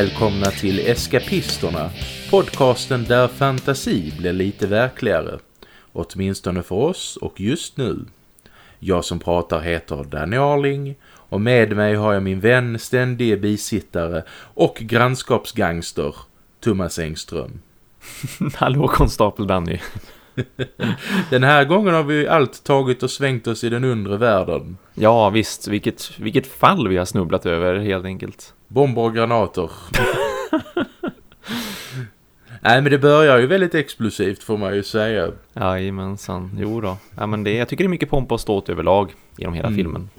Välkomna till Eskapisterna, podcasten där fantasi blir lite verkligare. Åtminstone för oss och just nu. Jag som pratar heter Danny Arling och med mig har jag min vän, ständige bisittare och grannskapsgangster Thomas Engström. Hallå konstapel Danny. Den här gången har vi allt tagit och svängt oss i den undre världen. Ja visst, vilket, vilket fall vi har snubblat över helt enkelt. Bomber och granater. Nej men det börjar ju väldigt explosivt får man ju säga. Jajamensan, jo då. Ja, men det, jag tycker det är mycket pompa och ståt överlag genom hela Mm. filmen.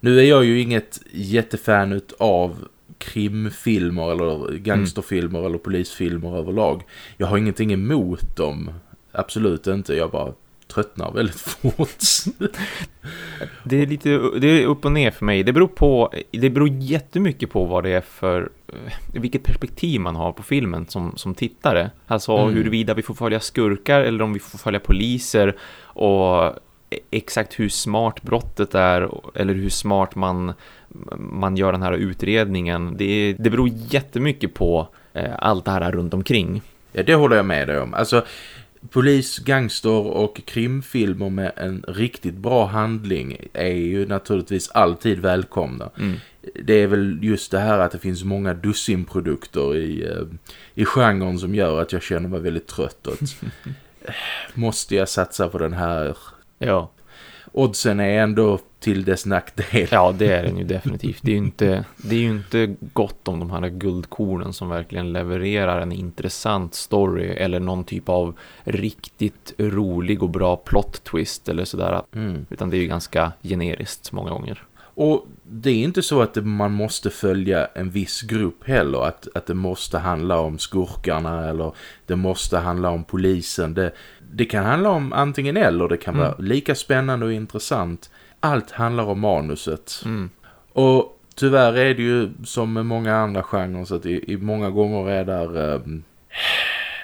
Nu är jag ju inget jättefan av krimfilmer eller gangsterfilmer eller polisfilmer överlag. Jag har ingenting emot dem. Absolut inte. Jag bara tröttnar väldigt fort. Det är lite det är upp och ner för mig. Det beror på, det beror jättemycket på vad det är för, eh, vilket perspektiv man har på filmen som, som tittare. Alltså Mm. huruvida vi får följa skurkar eller om vi får följa poliser och exakt hur smart brottet är eller hur smart man, man gör den här utredningen. Det, det beror jättemycket på eh, allt det här runt omkring. ja, det håller jag med dig om. Alltså, polis, gangster och krimfilmer med en riktigt bra handling är ju naturligtvis alltid välkomna. Mm. Det är väl just det här att det finns många dussinprodukter i, eh, i genren som gör att jag känner mig väldigt trött. Måste jag satsa på den här? Ja. Oddsen är ändå till dess nackdel. Ja, det är den ju definitivt. Det är ju inte, det är inte gott om de här guldkornen som verkligen levererar en intressant story eller någon typ av riktigt rolig och bra plot twist eller sådär. Mm. Utan det är ju ganska generiskt många gånger. Och det är inte så att man måste följa en viss grupp heller. Att, att det måste handla om skurkarna eller det måste handla om polisen. Det, det kan handla om antingen eller. Det kan Mm. vara lika spännande och intressant. Allt handlar om manuset. Mm. Och tyvärr är det ju som med många andra genrer så att i, i många gånger är där ehm,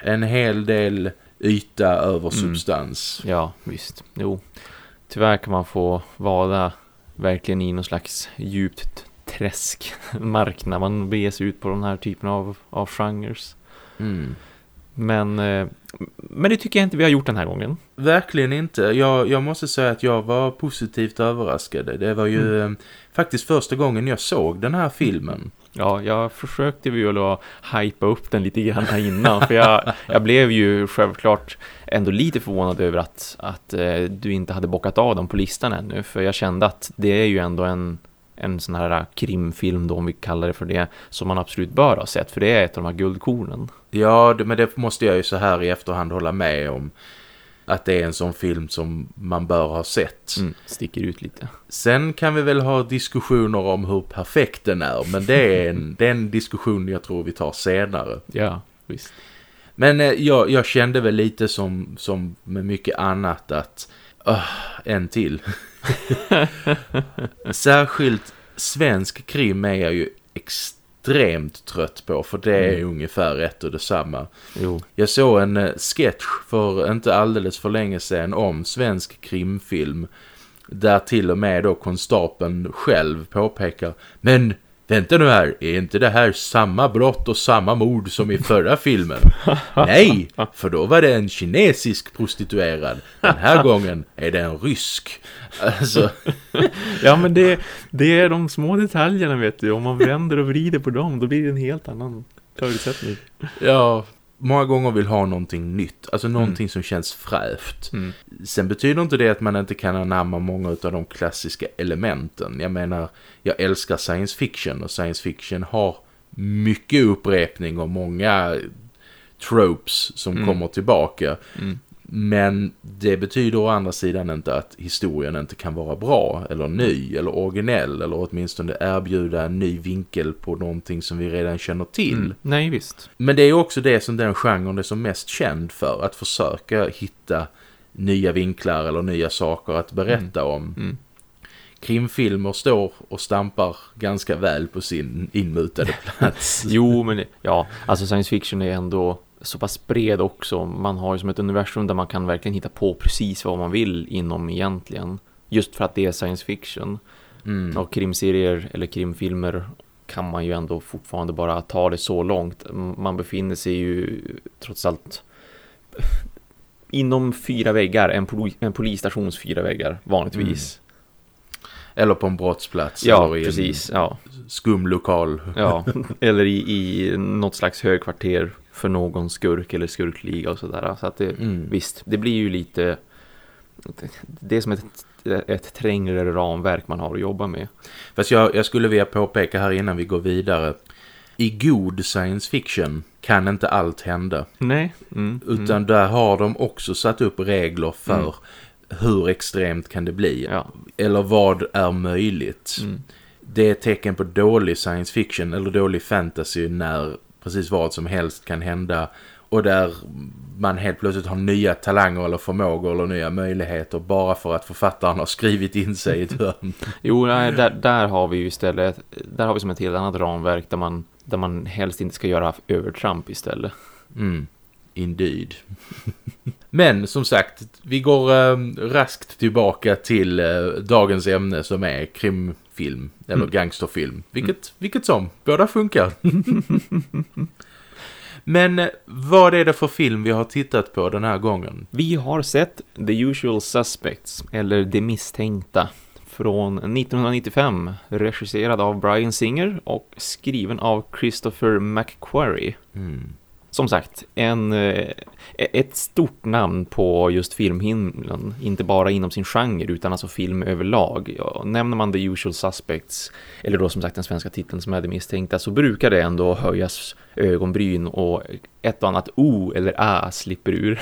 en hel del yta över substans. Ja, visst. Jo. Tyvärr kan man få vada verkligen i någon slags djupt träskmark när man beger sig ut på den här typen av, av genres. Mm. Men, eh, men det tycker jag inte vi har gjort den här gången. Verkligen inte. Jag, jag måste säga att jag var positivt överraskad. Det var ju eh, faktiskt första gången jag såg den här filmen. Ja, jag försökte ju att hypa upp den lite grann innan. för jag, jag blev ju självklart ändå lite förvånad över att, att eh, du inte hade bockat av dem på listan ännu. För jag kände att det är ju ändå en, en sån här krimfilm då, om vi kallar det för det, som man absolut bör ha sett. För det är ett av de här guldkornen. Ja, men det måste jag ju så här i efterhand hålla med om. Att det är en sån film som man bör ha sett. Mm, sticker ut lite. Sen kan vi väl ha diskussioner om hur perfekt den är. Men det är en, det är en diskussion jag tror vi tar senare. Ja, visst. Men eh, jag, jag kände väl lite som, som med mycket annat att uh, en till. Särskilt svensk krim är jag ju extremt trött på för det är Mm. ungefär ett och detsamma. Jo. Jag såg en eh, sketch för inte alldeles för länge sedan om svensk krimfilm där till och med då konstapeln själv påpekar Men vänta nu här, är inte det här samma brott och samma mord som i förra filmen? Nej, för då var det en kinesisk prostituerad. Den här gången är det en rysk. Alltså, Ja, men det, det är de små detaljerna vet du. Om man vänder och vrider på dem, då blir det en helt annan förutsättning. ja, många gånger vill ha någonting nytt. Alltså någonting som känns fräscht. Mm. Sen betyder inte det att man inte kan anamma många av de klassiska elementen. Jag menar, jag älskar science fiction och science fiction har mycket upprepning och många tropes som Mm. kommer tillbaka. Mm. Men det betyder å andra sidan inte att historien inte kan vara bra eller ny eller originell eller åtminstone erbjuda en ny vinkel på någonting som vi redan känner till. Mm. Nej, visst. Men det är också det som den genren är som mest känd för. Att försöka hitta nya vinklar eller nya saker att berätta om. Mm. Krimfilmer står och stampar ganska väl på sin inmutade plats. Jo, men ja, alltså science fiction är ändå så pass bred också. Man har ju som ett universum där man kan verkligen hitta på precis vad man vill inom egentligen. Just för att det är science fiction. Mm. Och krimserier eller krimfilmer kan man ju ändå fortfarande bara ta det så långt. Man befinner sig ju trots allt inom fyra väggar, en, pol en polisstations fyra väggar vanligtvis. Mm. Eller på en brottsplats. Ja, eller i precis. En ja. Skumlokal. Ja, eller i, i något slags högkvarter för någon skurk eller skurkliga och sådär. Så att det, mm. visst, det blir ju lite... Det är som ett, ett trängre ramverk man har att jobba med. Fast jag, jag skulle vilja påpeka här innan vi går vidare. I god science fiction kan inte allt hända. Nej. Mm, Utan mm. där har de också satt upp regler för mm. hur extremt kan det bli. Ja. Eller vad är möjligt. Mm. Det är ett tecken på dålig science fiction eller dålig fantasy när precis vad som helst kan hända. Och där man helt plötsligt har nya talanger eller förmågor eller nya möjligheter bara för att författaren har skrivit in sig i ett hörn. jo, nej, där, där har vi ju istället, där har vi som ett helt annat ramverk där man där man helst inte ska göra övertramp istället. Mm, indeed. Men som sagt, vi går äh, raskt tillbaka till äh, dagens ämne som är krimfilm eller mm. gangsterfilm. Vilket, mm. vilket som, båda funkar. Men eh, vad är det för film vi har tittat på den här gången? Vi har sett The Usual Suspects, eller De misstänkta från 1995 regisserad av Brian Singer och skriven av Christopher McQuarrie. Mm. Som sagt, en, eh, ett stort namn på just filmhimlen, inte bara inom sin genre utan alltså film överlag. Ja, nämner man The Usual Suspects, eller då som sagt den svenska titeln som är det misstänkta, så brukar det ändå höjas ögonbryn och ett och annat O eller A slipper ur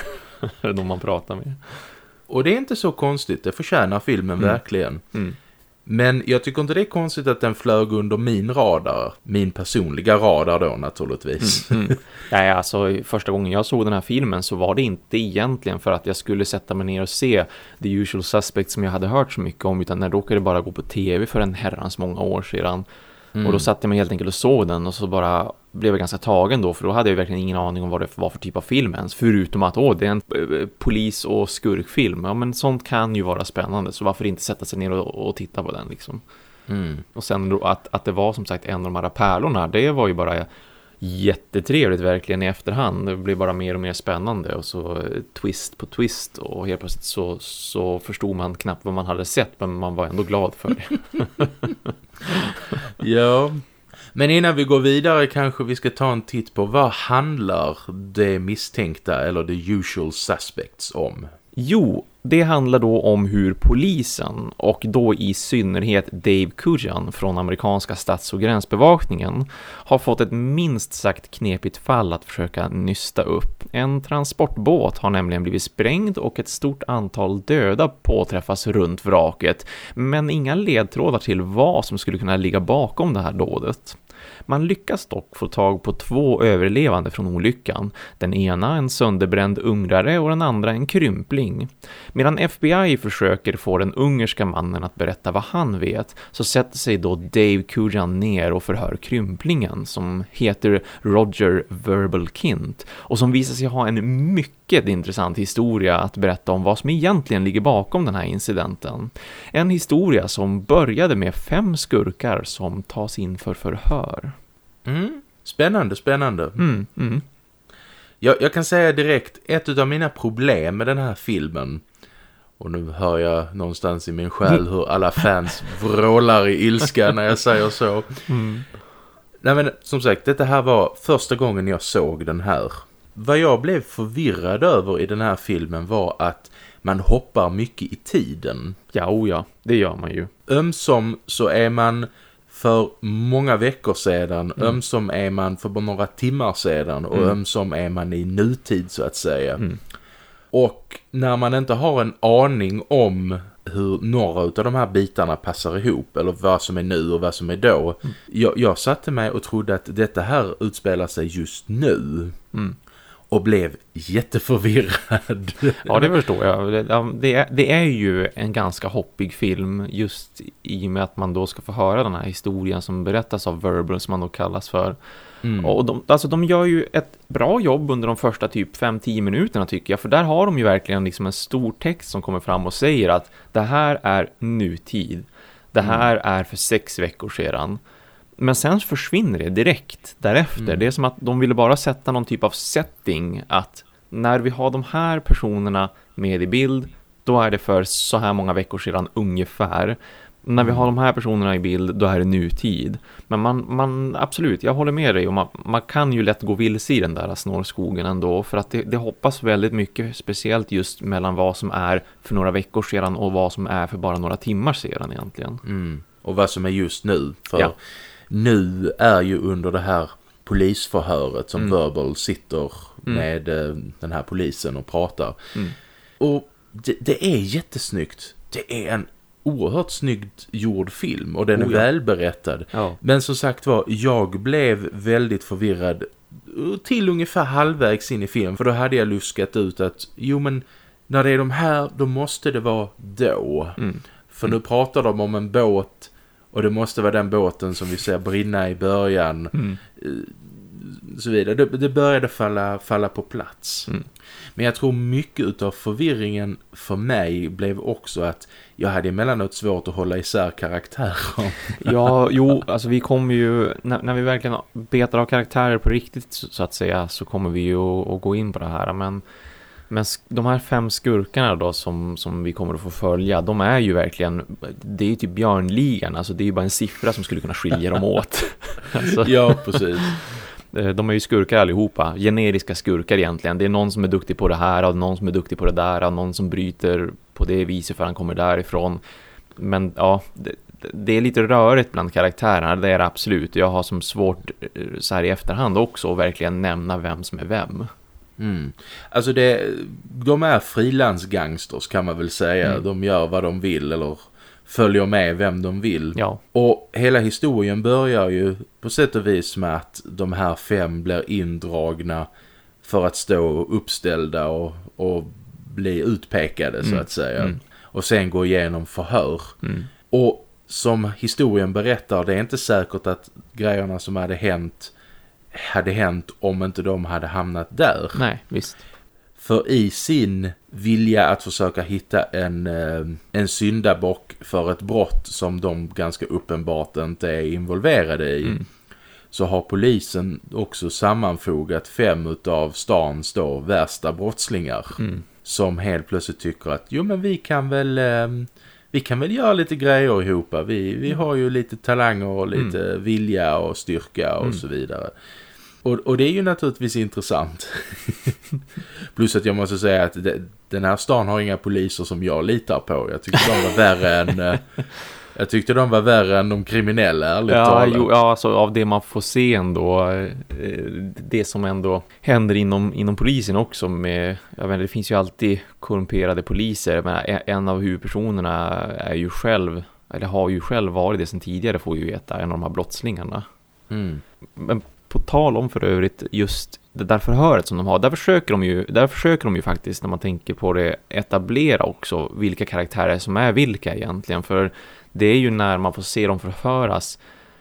de man pratar med. Och det är inte så konstigt, det förtjänar filmen mm. verkligen. Mm. Men jag tycker inte det är konstigt att den flög under min radar. Min personliga radar då naturligtvis. Mm, mm. Nej, alltså första gången jag såg den här filmen så var det inte egentligen för att jag skulle sätta mig ner och se The Usual Suspects som jag hade hört så mycket om. Utan den råkade bara gå på tv för en herrans många år sedan. Mm. Och då satte jag mig helt enkelt och såg den och så bara blev jag ganska tagen då för då hade jag verkligen ingen aning om vad det var för typ av film ens. Förutom att åh, det är en eh, polis- och skurkfilm. Ja men sånt kan ju vara spännande så varför inte sätta sig ner och, och titta på den liksom. Mm. Och sen då att, att det var som sagt en av de här pärlorna, det var ju bara jättetrevligt verkligen i efterhand. Det blev bara mer och mer spännande och så eh, twist på twist och helt plötsligt så, så förstod man knappt vad man hade sett men man var ändå glad för det. ja, men innan vi går vidare kanske vi ska ta en titt på vad handlar det misstänkta eller the usual suspects om? Jo, det handlar då om hur polisen och då i synnerhet Dave Kujan från amerikanska stats- och gränsbevakningen har fått ett minst sagt knepigt fall att försöka nysta upp. En transportbåt har nämligen blivit sprängd och ett stort antal döda påträffas runt vraket men inga ledtrådar till vad som skulle kunna ligga bakom det här dådet. Man lyckas dock få tag på två överlevande från olyckan. Den ena en sönderbränd ungrare och den andra en krympling. Medan FBI försöker få den ungerska mannen att berätta vad han vet så sätter sig då Dave Kujan ner och förhör krymplingen som heter Roger Verbal Kint och som visar sig ha en mycket intressant historia att berätta om vad som egentligen ligger bakom den här incidenten. En historia som började med fem skurkar som tas in för förhör. Mm. Spännande, spännande. Mm, mm. Jag, jag, kan säga direkt, ett av mina problem med den här filmen och nu hör jag någonstans i min själ hur alla fans vrålar i ilska när jag säger så. Mm. Nej men som sagt, detta här var första gången jag såg den här. Vad jag blev förvirrad över i den här filmen var att man hoppar mycket i tiden. Ja, oh ja, det gör man ju. Ömsom så är man för många veckor sedan. Mm. Ömsom är man för bara några timmar sedan och mm. ömsom är man i nutid så att säga. Mm. Och när man inte har en aning om hur några av de här bitarna passar ihop eller vad som är nu och vad som är då. Mm. Jag, jag satte mig och trodde att detta här utspelar sig just nu. Mm och blev jätteförvirrad. Ja, det förstår jag. Det är, det är ju en ganska hoppig film just i och med att man då ska få höra den här historien som berättas av Verbal som man då kallas för. Mm. Och de, alltså de gör ju ett bra jobb under de första typ 5-10 minuterna tycker jag. För där har de ju verkligen liksom en stor text som kommer fram och säger att det här är nutid. Det här mm. är för sex veckor sedan. Men sen försvinner det direkt därefter. Mm. Det är som att de ville bara sätta någon typ av setting att när vi har de här personerna med i bild, då är det för så här många veckor sedan ungefär. När vi Mm. har de här personerna i bild, då är det nutid. Men man, man absolut, jag håller med dig och man, man kan ju lätt gå vilse i den där snårskogen ändå. För att det, det hoppas väldigt mycket, speciellt just mellan vad som är för några veckor sedan och vad som är för bara några timmar sedan egentligen. Mm. Och vad som är just nu. För Ja. Nu är ju under det här polisförhöret som Mm. Verbal sitter Mm. med eh, den här polisen och pratar. Mm. Och det, det är jättesnyggt. Det är en oerhört snyggt gjord film och den är Oh ja. välberättad. Ja. Men som sagt var, jag blev väldigt förvirrad till ungefär halvvägs in i filmen. För då hade jag luskat ut att, jo men när det är de här, då måste det vara då. Mm. För nu pratar de om en båt och det måste vara den båten som vi ser brinna i början. Mm. Så vidare. Det, det började falla, falla på plats. Mm. Men jag tror mycket utav förvirringen för mig blev också att jag hade emellanåt svårt att hålla isär karaktärer. Ja, jo, alltså vi kommer ju, när, när vi verkligen betar av karaktärer på riktigt så så att säga, så kommer vi ju att, att gå in på det här. Men, men de här fem skurkarna då som, som vi kommer att få följa, de är ju verkligen, det är ju typ björnligan, alltså det är ju bara en siffra som skulle kunna skilja dem åt. alltså, ja, precis. eh, de är ju skurkar allihopa, generiska skurkar egentligen. Det är någon som är duktig på det här, och någon som är duktig på det där, och någon som bryter på det viset för han kommer därifrån. Men ja, det, det är lite rörigt bland karaktärerna, det är det absolut. Jag har som svårt eh, så här i efterhand också att verkligen nämna vem som är vem. Mm. Alltså det, de är frilansgangsters kan man väl säga. Mm. De gör vad de vill eller följer med vem de vill. Ja, Och hela historien börjar ju på sätt och vis med att de här fem blir indragna för att stå uppställda och, och bli utpekade så Mm. att säga. Mm. Och sen gå igenom förhör. mm. Och som historien berättar, det är inte säkert att grejerna som hade hänt hade hänt om inte de hade hamnat där. nej, visst. För i sin vilja att försöka hitta en, eh, en syndabock för ett brott som de ganska uppenbart inte är involverade i. Mm. Så har polisen också sammanfogat fem utav stans då värsta brottslingar. Mm. Som helt plötsligt tycker att jo men vi kan väl eh, vi kan väl göra lite grejer ihop. Vi, vi har ju lite talanger och lite vilja och styrka och Mm. så vidare. Och, och det är ju naturligtvis intressant. Plus att jag måste säga att det, den här stan har inga poliser som jag litar på. Jag tyckte de var värre än... eh, Jag tyckte de var värre än de kriminella, ärligt Ja, talat. jo, ja, alltså av det man får se ändå, eh, det som ändå händer inom, inom polisen också med, jag vet det finns ju alltid korrumperade poliser, men e- en av huvudpersonerna är ju själv, eller har ju själv varit det sedan tidigare får vi veta, en av de här brottslingarna. Mm. Men på tal om för övrigt just det där förhöret som de har, där försöker de ju, där försöker de ju faktiskt när man tänker på det etablera också vilka karaktärer som är vilka egentligen, för det är ju när man får se dem förhöras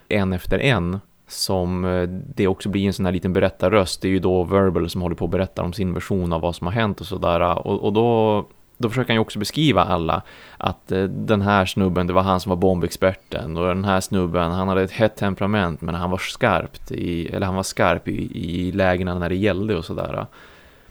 en efter en som eh, det också blir en sån här liten berättarröst. Det är ju då Verbal som håller på att berätta om sin version av vad som har hänt och sådär. Och, och då, då försöker han ju också beskriva alla att eh, den här snubben, det var han som var bombexperten och den här snubben, han hade ett hett temperament men han var skarpt i, eller han var skarp i, i lägena när det gällde och sådär.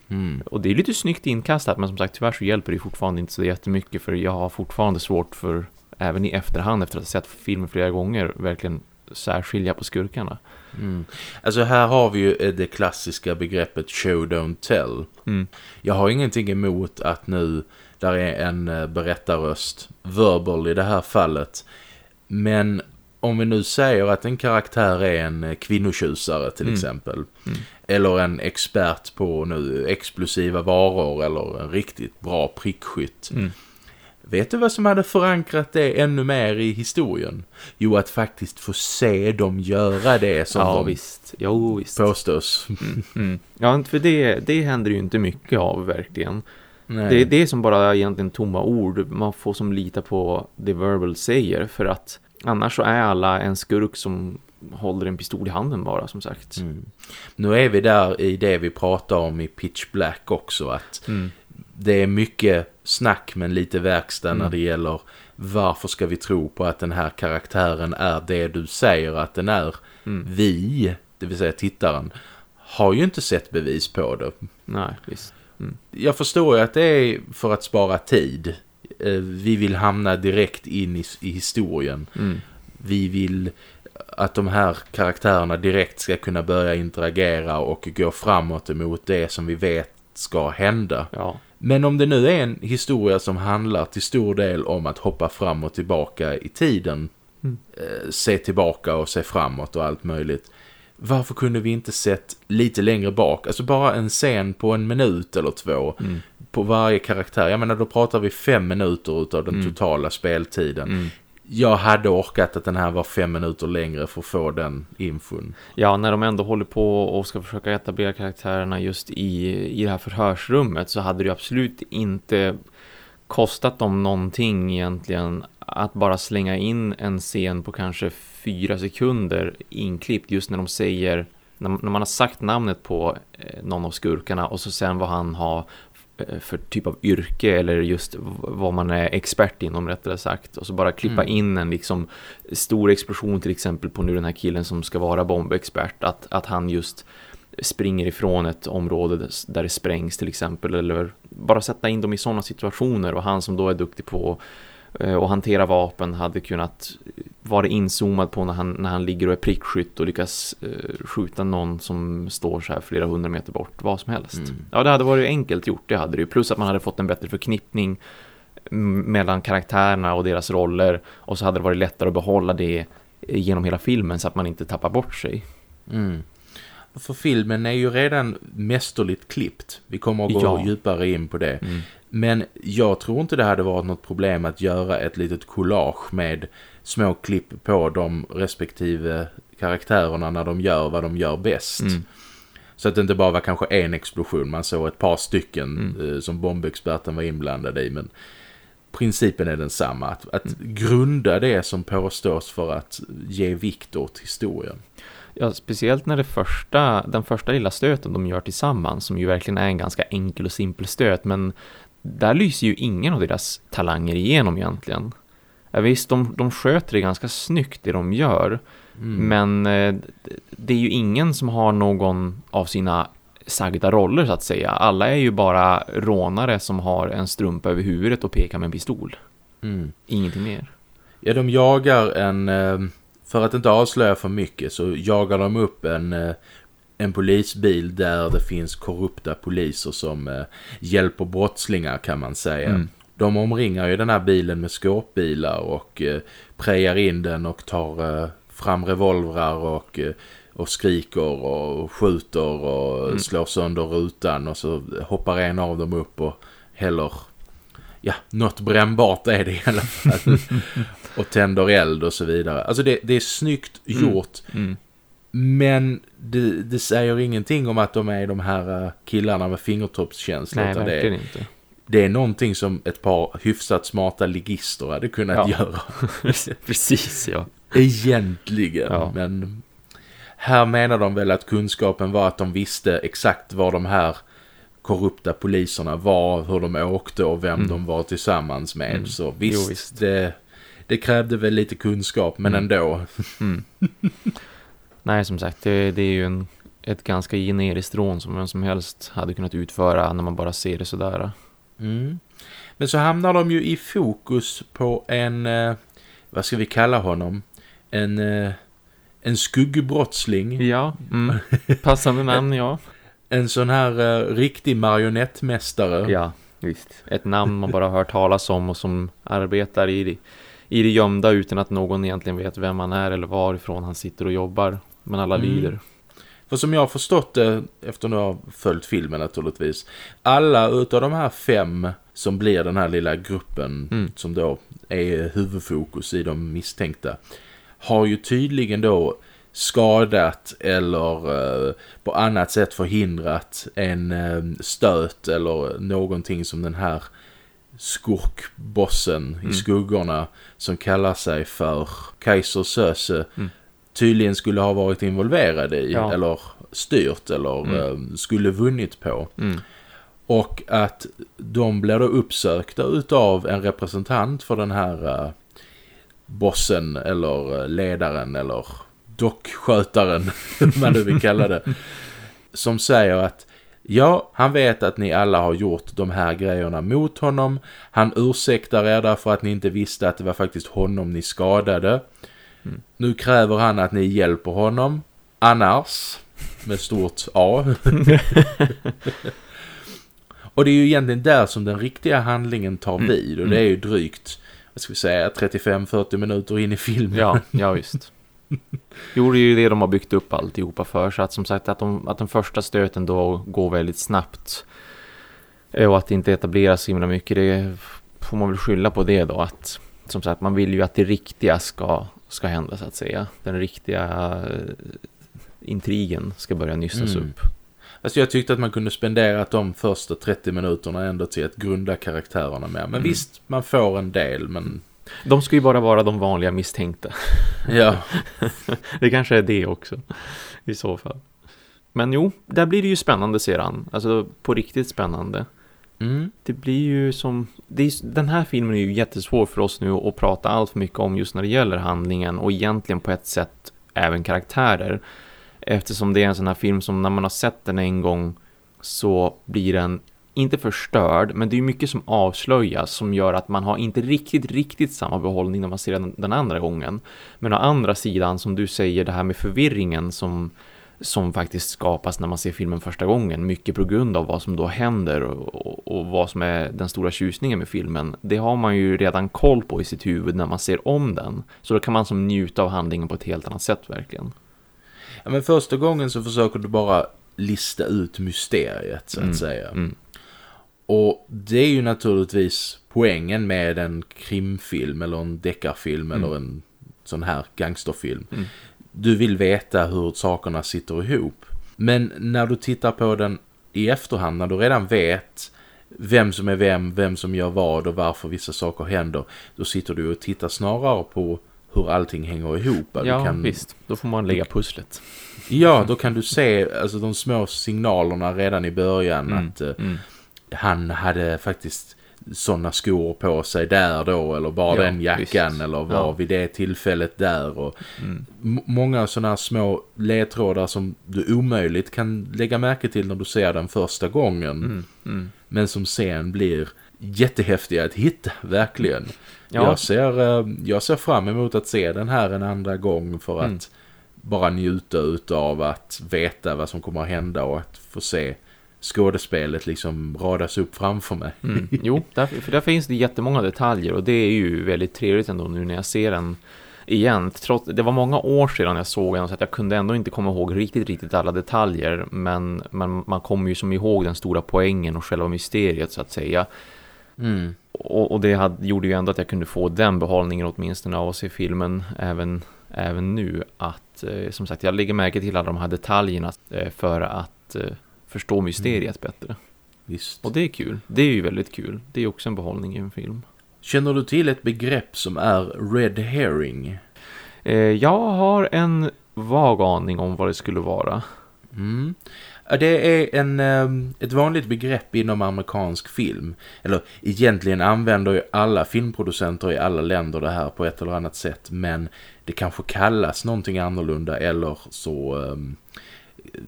Mm. Och det är lite snyggt inkastat men som sagt tyvärr så hjälper det fortfarande inte så jättemycket för jag har fortfarande svårt för även i efterhand efter att ha sett filmen flera gånger verkligen särskilja på skurkarna. Mm. Alltså här har vi ju eh, det klassiska begreppet show don't tell. Mm. Jag har ingenting emot att nu där är en eh, berättarröst, verbal i det här fallet. Men om vi nu säger att en karaktär är en eh, kvinnotjusare till Mm. exempel. Mm. Eller en expert på nu explosiva varor eller en riktigt bra prickskytt. Mm. Vet du vad som hade förankrat det ännu mer i historien? Jo, att faktiskt få se dem göra det som Ja de visst, jo visst. påstås. Mm. Mm. Ja, för det, det händer ju inte mycket av verkligen. Nej. Det, det är som bara egentligen tomma ord. Man får som lita på det Verbal säger. För att annars så är alla en skurk som håller en pistol i handen bara som sagt. Mm. Nu är vi där i det vi pratar om i Pitch Black också. Att Mm. Det är mycket snack men lite verkstad Mm. när det gäller varför ska vi tro på att den här karaktären är det du säger att den är? Mm. Vi, det vill säga tittaren, har ju inte sett bevis på det. Nej, visst. Jag förstår ju att det är för att spara tid. Eh, Vi vill hamna direkt in i, i historien. Mm. Vi vill att de här karaktärerna direkt ska kunna börja interagera och gå framåt emot det som vi vet ska hända. Ja. Men om det nu är en historia som handlar till stor del om att hoppa fram och tillbaka i tiden, Mm. eh, se tillbaka och se framåt och allt möjligt. Varför kunde vi inte sett lite längre bak? Alltså bara en scen på en minut eller två Mm. på varje karaktär. Jag menar, då pratar vi fem minuter utav den Mm. totala speltiden. Mm. Jag hade orkat att den här var fem minuter längre för att få den infon. Ja, när de ändå håller på och ska försöka etablera karaktärerna just i, i det här förhörsrummet så hade det ju absolut inte kostat dem någonting egentligen att bara slänga in en scen på kanske fyra sekunder inklippt just när de säger när, man har sagt namnet på eh, någon av skurkarna och så sen vad han har för typ av yrke eller just vad man är expert inom rättare sagt och så bara klippa Mm. in en liksom stor explosion till exempel på nu den här killen som ska vara bombexpert att, att han just springer ifrån ett område där- där det sprängs till exempel eller bara sätta in dem i sådana situationer och han som då är duktig på eh, att hantera vapen hade kunnat vara inzoomad på när han, när han ligger och är prickskytt och lyckas eh, skjuta någon som står så här flera hundra meter bort, vad som helst. Mm. Ja, det hade varit enkelt gjort, det hade det ju. Plus att man hade fått en bättre förknippning mm, mellan karaktärerna och deras roller och så hade det varit lättare att behålla det eh, genom hela filmen så att man inte tappar bort sig. Mm. För filmen är ju redan mästerligt klippt. Vi kommer att gå Ja. djupare in på det. Mm. Men jag tror inte det hade varit något problem att göra ett litet collage med små klipp på de respektive karaktärerna när de gör vad de gör bäst. Mm. Så att det inte bara var kanske en explosion, man såg ett par stycken Mm. eh, som bombexperten var inblandad i. Men principen är densamma, att, att Mm. grunda det som påstås för att ge vikt åt historien. Ja, speciellt när det första, den första lilla stöten de gör tillsammans, som ju verkligen är en ganska enkel och simpel stöt, men där lyser ju ingen av deras talanger igenom egentligen. Ja, visst, de, de sköter det ganska snyggt det de gör, Mm. men eh, det är ju ingen som har någon av sina sagda roller så att säga. Alla är ju bara rånare som har en strumpa över huvudet och pekar med en pistol. Mm. Ingenting mer. Ja, de jagar en... eh, För att inte avslöja för mycket så jagar de upp en, eh, en polisbil där det finns korrupta poliser som hjälper brottslingar kan man säga. Mm. De omringar ju den här bilen med skåpbilar och eh, prejar in den och tar eh, fram revolvrar och, eh, och skriker och skjuter och Mm. slår sönder rutan och så hoppar en av dem upp och häller ja, något brännbart är det i alla fall. och tänder eld och så vidare. Alltså det, det är snyggt Mm. gjort. Mm. Men det, det säger ingenting om att de är de här killarna med fingertoppskänsla. Nej, det, verkligen är, inte. Det är någonting som ett par hyfsat smarta ligister hade kunnat Ja. göra. Precis, ja. Egentligen. Ja. Men här menar de väl att kunskapen var att de visste exakt var de här korrupta poliserna var, hur de åkte och vem Mm. de var tillsammans med. Mm. Så visst, Jo, visst. Det, det krävde väl lite kunskap, men Mm. ändå. Mm. Nej, som sagt, det, det är ju en, ett ganska generiskt rån som vem som helst hade kunnat utföra när man bara ser det sådär. Mm. Men så hamnar de ju i fokus på en, eh, vad ska vi kalla honom? En, eh, en skuggbrottsling. Ja, mm. passande namn, ja. En sån här eh, riktig marionettmästare. Ja, visst. Ett namn man bara hört talas om och som arbetar i det, i det gömda utan att någon egentligen vet vem han är eller varifrån han sitter och jobbar. Men alla Mm. lyder. För som jag har förstått det, efter att ha följt filmen naturligtvis, alla utav de här fem som blir den här lilla gruppen Mm. som då är huvudfokus i de misstänkta, har ju tydligen då skadat eller eh, på annat sätt förhindrat en eh, stöt eller någonting som den här skurkbossen i Mm. skuggorna som kallar sig för Kaiser Söze Mm. Tydligen skulle ha varit involverad i Ja. eller styrt eller Mm. eh, skulle vunnit på. Mm. Och att de blir då uppsökta utav en representant för den här uh, bossen eller ledaren eller dockskötaren, man nu vill kalla det. Som säger att Ja, han vet att ni alla har gjort de här grejerna mot honom. Han ursäktar er därför att ni inte visste att det var faktiskt honom ni skadade. Mm. Nu kräver han att ni hjälper honom. Annars, med stort A. och det är ju egentligen där som den riktiga handlingen tar mm. vid. Och det är ju drygt, vad ska vi säga, 35-40 minuter in i filmen. Ja, ja visst. Jo, det är ju det de har byggt upp alltihopa för. Så att som sagt att, de, att den första stöten då går väldigt snabbt. Eh, och att det inte etableras så himla mycket. Det får man väl skylla på det då. Att som sagt man vill ju att det riktiga ska, ska hända så att säga. Den riktiga eh, intrigen ska börja nystas mm. upp. Alltså jag tyckte att man kunde spendera de första 30 minuterna ändå till att grunda karaktärerna med. Men mm. visst, man får en del, men de ska ju bara vara de vanliga misstänkta. Ja. det kanske är det också. I så fall. Men jo, där blir det ju spännande sedan. Alltså på riktigt spännande. Mm. Det blir ju som... Är, den här filmen är ju jättesvår för oss nu att prata allt för mycket om just när det gäller handlingen. Och egentligen på ett sätt även karaktärer. Eftersom det är en sån här film som när man har sett den en gång så blir den inte förstörd, men det är mycket som avslöjas som gör att man har inte riktigt, riktigt samma behållning när man ser den, den andra gången. Men å andra sidan, som du säger, det här med förvirringen som, som faktiskt skapas när man ser filmen första gången, mycket på grund av vad som då händer och, och, och vad som är den stora tjusningen med filmen, det har man ju redan koll på i sitt huvud när man ser om den. Så då kan man som njuta av handlingen på ett helt annat sätt verkligen. Ja, men första gången så försöker du bara lista ut mysteriet så att mm. säga. Mm. Och det är ju naturligtvis poängen med en krimfilm eller en deckarfilm mm. eller en sån här gangsterfilm. Mm. Du vill veta hur sakerna sitter ihop. Men när du tittar på den i efterhand, när du redan vet vem som är vem, vem som gör vad och varför vissa saker händer, då sitter du och tittar snarare på hur allting hänger ihop. Ja, kan... visst. Då får man lägga pusslet. Ja, då kan du se alltså, de små signalerna redan i början mm. att... Mm han hade faktiskt sådana skor på sig där då eller bara ja, den jackan visst. eller var ja. vid det tillfället där och mm. många sådana små ledtrådar som du omöjligt kan lägga märke till när du ser den första gången mm. Mm. men som sen blir jättehäftiga att hitta, verkligen. Ja. Jag, ser, eh, jag ser fram emot att se den här en andra gång för att mm. bara njuta av att veta vad som kommer att hända och att få se skådespelet liksom radas upp framför mig. Mm. Jo, där, för där finns det jättemånga detaljer och det är ju väldigt trevligt ändå nu när jag ser den igen. Trots, det var många år sedan jag såg den så att jag kunde ändå inte komma ihåg riktigt, riktigt alla detaljer. Men, men man kommer ju som ihåg den stora poängen och själva mysteriet så att säga. Mm. Och, och, det hade, gjorde ju ändå att jag kunde få den behållningen åtminstone av att se filmen även, även nu. Att eh, som sagt, jag lägger märke till alla de här detaljerna eh, för att eh, förstå mysteriet mm. bättre. Visst. Och det är kul. Det är ju väldigt kul. Det är också en behållning i en film. Känner du till ett begrepp som är red herring? Eh, jag har en vag aning om vad det skulle vara. Mm. Det är en, ehm, ett vanligt begrepp inom amerikansk film. Eller egentligen använder ju alla filmproducenter i alla länder det här på ett eller annat sätt. Men det kanske kallas någonting annorlunda eller så um,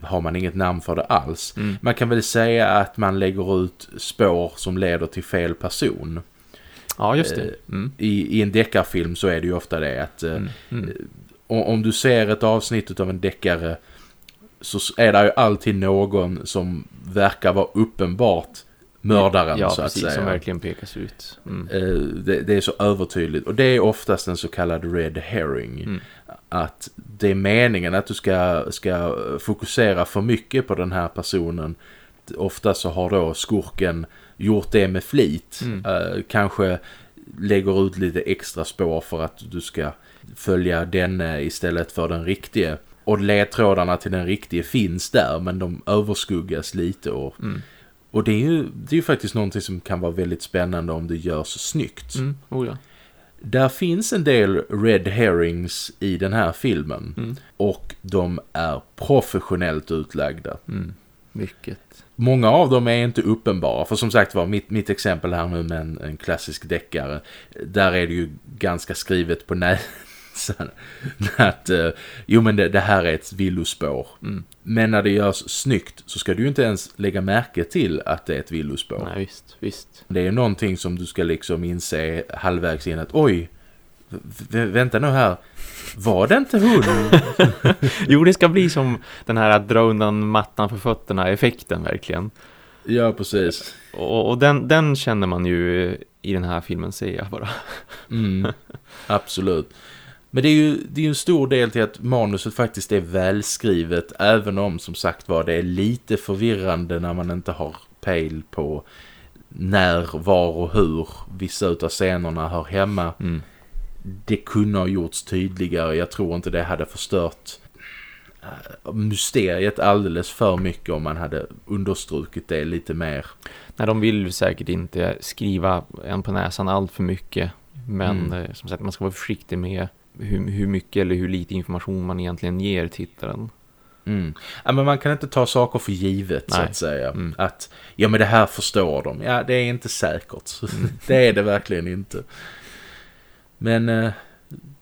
har man inget namn för det alls. Mm. Man kan väl säga att man lägger ut spår som leder till fel person. Ja, just det. Eh, mm. I, I en deckarfilm så är det ju ofta det att mm. Mm. Eh, om du ser ett avsnitt av en deckare så är det ju alltid någon som verkar vara uppenbart mördaren ja, så att precis, säga. som verkligen pekas ut. Mm. Eh, det, det, är så övertydligt. Och det är oftast en så kallad red herring. Mm att det är meningen att du ska, ska fokusera för mycket på den här personen. Ofta så har då skurken gjort det med flit. Mm. Uh, kanske lägger ut lite extra spår för att du ska följa denne istället för den riktige. Och ledtrådarna till den riktige finns där men de överskuggas lite och, mm. och det är ju det är ju faktiskt någonting som kan vara väldigt spännande om det görs snyggt. Mm. Oh ja. Där finns en del red herrings i den här filmen. Mm. Och de är professionellt utlagda. Mm. mycket. Många av dem är inte uppenbara. För som sagt var, mitt, mitt exempel här nu med en, en klassisk deckare. Där är det ju ganska skrivet på näsan. att, uh, jo men det, det, här är ett villospår. Mm. Men när det görs snyggt så ska du inte ens lägga märke till att det är ett villospår. Nej, visst, visst. Det är någonting som du ska liksom inse halvvägs in att oj, vänta nu här. Var det inte hon? jo, det ska bli som den här att dra undan mattan för fötterna effekten verkligen. Ja, precis. Och, och den, den känner man ju i den här filmen, säger jag bara. mm, absolut. Men det är ju det är en stor del till att manuset faktiskt är välskrivet även om som sagt var det är lite förvirrande när man inte har pejl på när, var och hur vissa av scenerna hör hemma. Mm det kunde ha gjorts tydligare. Jag tror inte det hade förstört äh, mysteriet alldeles för mycket om man hade understrukit det lite mer. Nej, de vill säkert inte skriva en på näsan allt för mycket. Men mm. Eh, som sagt, man ska vara försiktig med hur, hur mycket eller hur lite information man egentligen ger tittaren. Mm. Ja, men man kan inte ta saker för givet Nej. så att säga. Mm. Att, ja men det här förstår de. Ja, det är inte säkert. Mm. det är det verkligen inte. Men eh,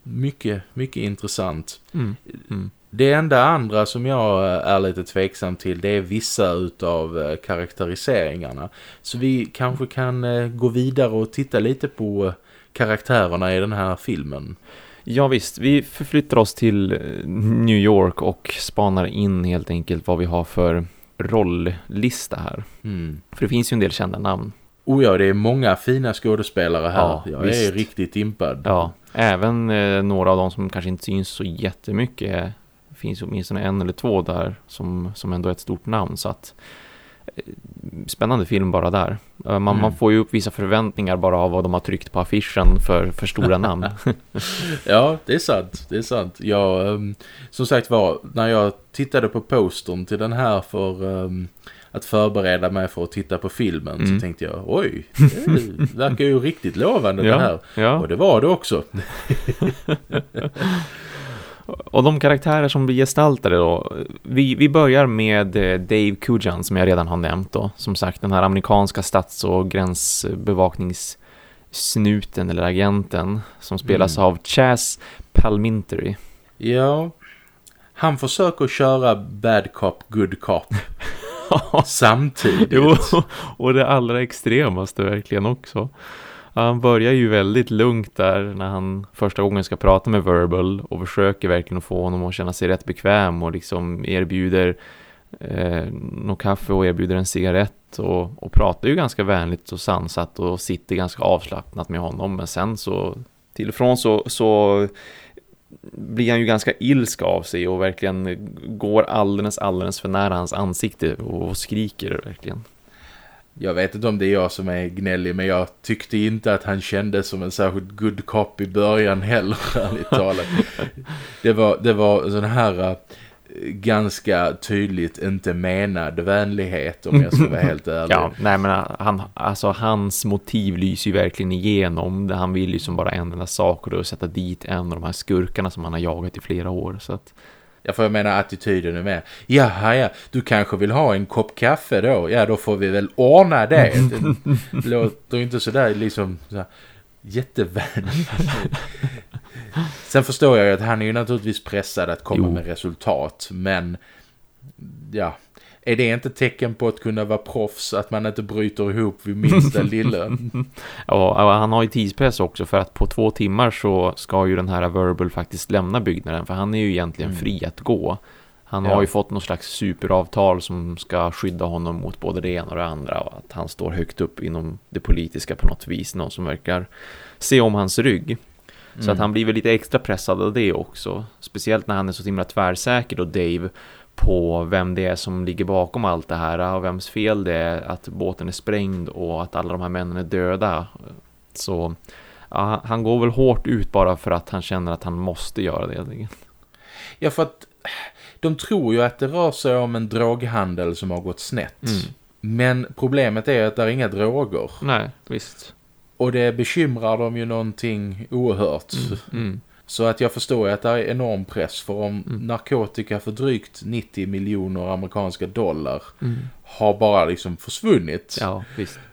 mycket, mycket intressant. Mm. Mm. Det enda andra som jag är lite tveksam till det är vissa utav eh, karaktäriseringarna. Så vi kanske kan eh, gå vidare och titta lite på eh, karaktärerna i den här filmen. Ja visst, vi förflyttar oss till New York och spanar in helt enkelt vad vi har för rolllista här. Mm. För det finns ju en del kända namn. Oh ja, det är många fina skådespelare här. Ja, jag visst. är riktigt impad. Ja, även eh, några av dem som kanske inte syns så jättemycket. Det finns åtminstone en eller två där som, som ändå är ett stort namn. Så att eh, spännande film bara där. Man, Mm. man får ju upp vissa förväntningar bara av vad de har tryckt på affischen för, för stora namn. Ja, det är sant. Det är sant. Jag, ehm, som sagt var, när jag tittade på postern till den här för ehm, att förbereda mig för att titta på filmen Mm. så tänkte jag, oj, det verkar ju riktigt lovande det här. ja. Och det var det också. Och de karaktärer som blir gestaltade då, vi, vi börjar med eh, Dave Kujan som jag redan har nämnt då. Som sagt, den här amerikanska stats- och gränsbevakningssnuten eller agenten som spelas Mm. av Chas Palminteri. Ja, han försöker köra bad cop, good cop samtidigt. jo, och det allra extremaste verkligen också. Han börjar ju väldigt lugnt där när han första gången ska prata med Verbal och försöker verkligen att få honom att känna sig rätt bekväm och liksom erbjuder eh, något kaffe och erbjuder en cigarett och, och pratar ju ganska vänligt och sansat och sitter ganska avslappnat med honom men sen så till och från så, så blir han ju ganska ilsk av sig och verkligen går alldeles, alldeles för nära hans ansikte och skriker verkligen. Jag vet inte om det är jag som är gnällig men jag tyckte inte att han kändes som en särskilt good cop i början heller, ärligt talat. Det var, det var sån här äh, ganska tydligt inte menad vänlighet om jag ska vara helt ärlig. Ja, nej men han, alltså hans motiv lyser ju verkligen igenom. Han vill ju som bara en enda sak och sätta dit en av de här skurkarna som han har jagat i flera år. Så att, Ja, för jag menar attityden är med. Jaha, ja, du kanske vill ha en kopp kaffe då? Ja, då får vi väl ordna det. Det låter inte sådär liksom så jättevänligt. Sen förstår jag ju att han är ju naturligtvis pressad att komma Jo. med resultat. Men, ja, är det inte tecken på att kunna vara proffs? Att man inte bryter ihop vid minsta lilla? ja, han har ju tidspress också för att på två timmar så ska ju den här Verbal faktiskt lämna byggnaden. För han är ju egentligen Mm. fri att gå. Han Ja. har ju fått något slags superavtal som ska skydda honom mot både det ena och det andra. Och att han står högt upp inom det politiska på något vis. Någon som verkar se om hans rygg. Så Mm. att han blir väl lite extra pressad av det också. Speciellt när han är så himla tvärsäker då Dave på vem det är som ligger bakom allt det här och vems fel det är att båten är sprängd och att alla de här männen är döda. Så ja, han går väl hårt ut bara för att han känner att han måste göra det. enkelt. Ja, för att de tror ju att det rör sig om en droghandel som har gått snett. Mm. Men problemet är att det är inga droger. Nej, visst. Och det bekymrar dem ju någonting oerhört. Mm. Så att jag förstår att det är enorm press för om Mm. narkotika för drygt 90 miljoner amerikanska dollar Mm. har bara liksom försvunnit Ja,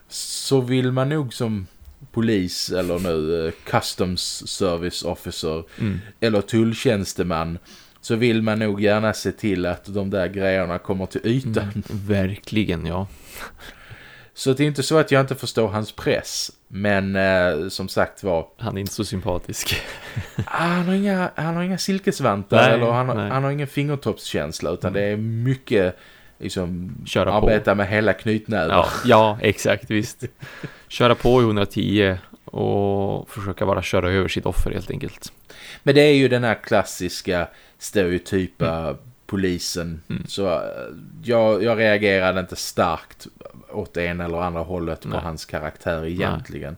så vill man nog som polis eller nu eh, customs service officer Mm. eller tulltjänsteman så vill man nog gärna se till att de där grejerna kommer till ytan. Mm. Verkligen, ja. Så det är inte så att jag inte förstår hans press. Men eh, som sagt var, Han är inte så sympatisk. han, har inga, han har inga silkesvantar Nej, eller han, nej. han har ingen fingertoppskänsla utan det är mycket liksom, Köra på. arbeta med hela knytnäven. Ja, ja, exakt, visst. Köra på i 110 och försöka bara köra över sitt offer helt enkelt. Men det är ju den här klassiska stereotypa polisen. Mm. Så eh, jag, jag reagerade inte starkt åt det ena eller andra hållet på Nej. hans karaktär egentligen.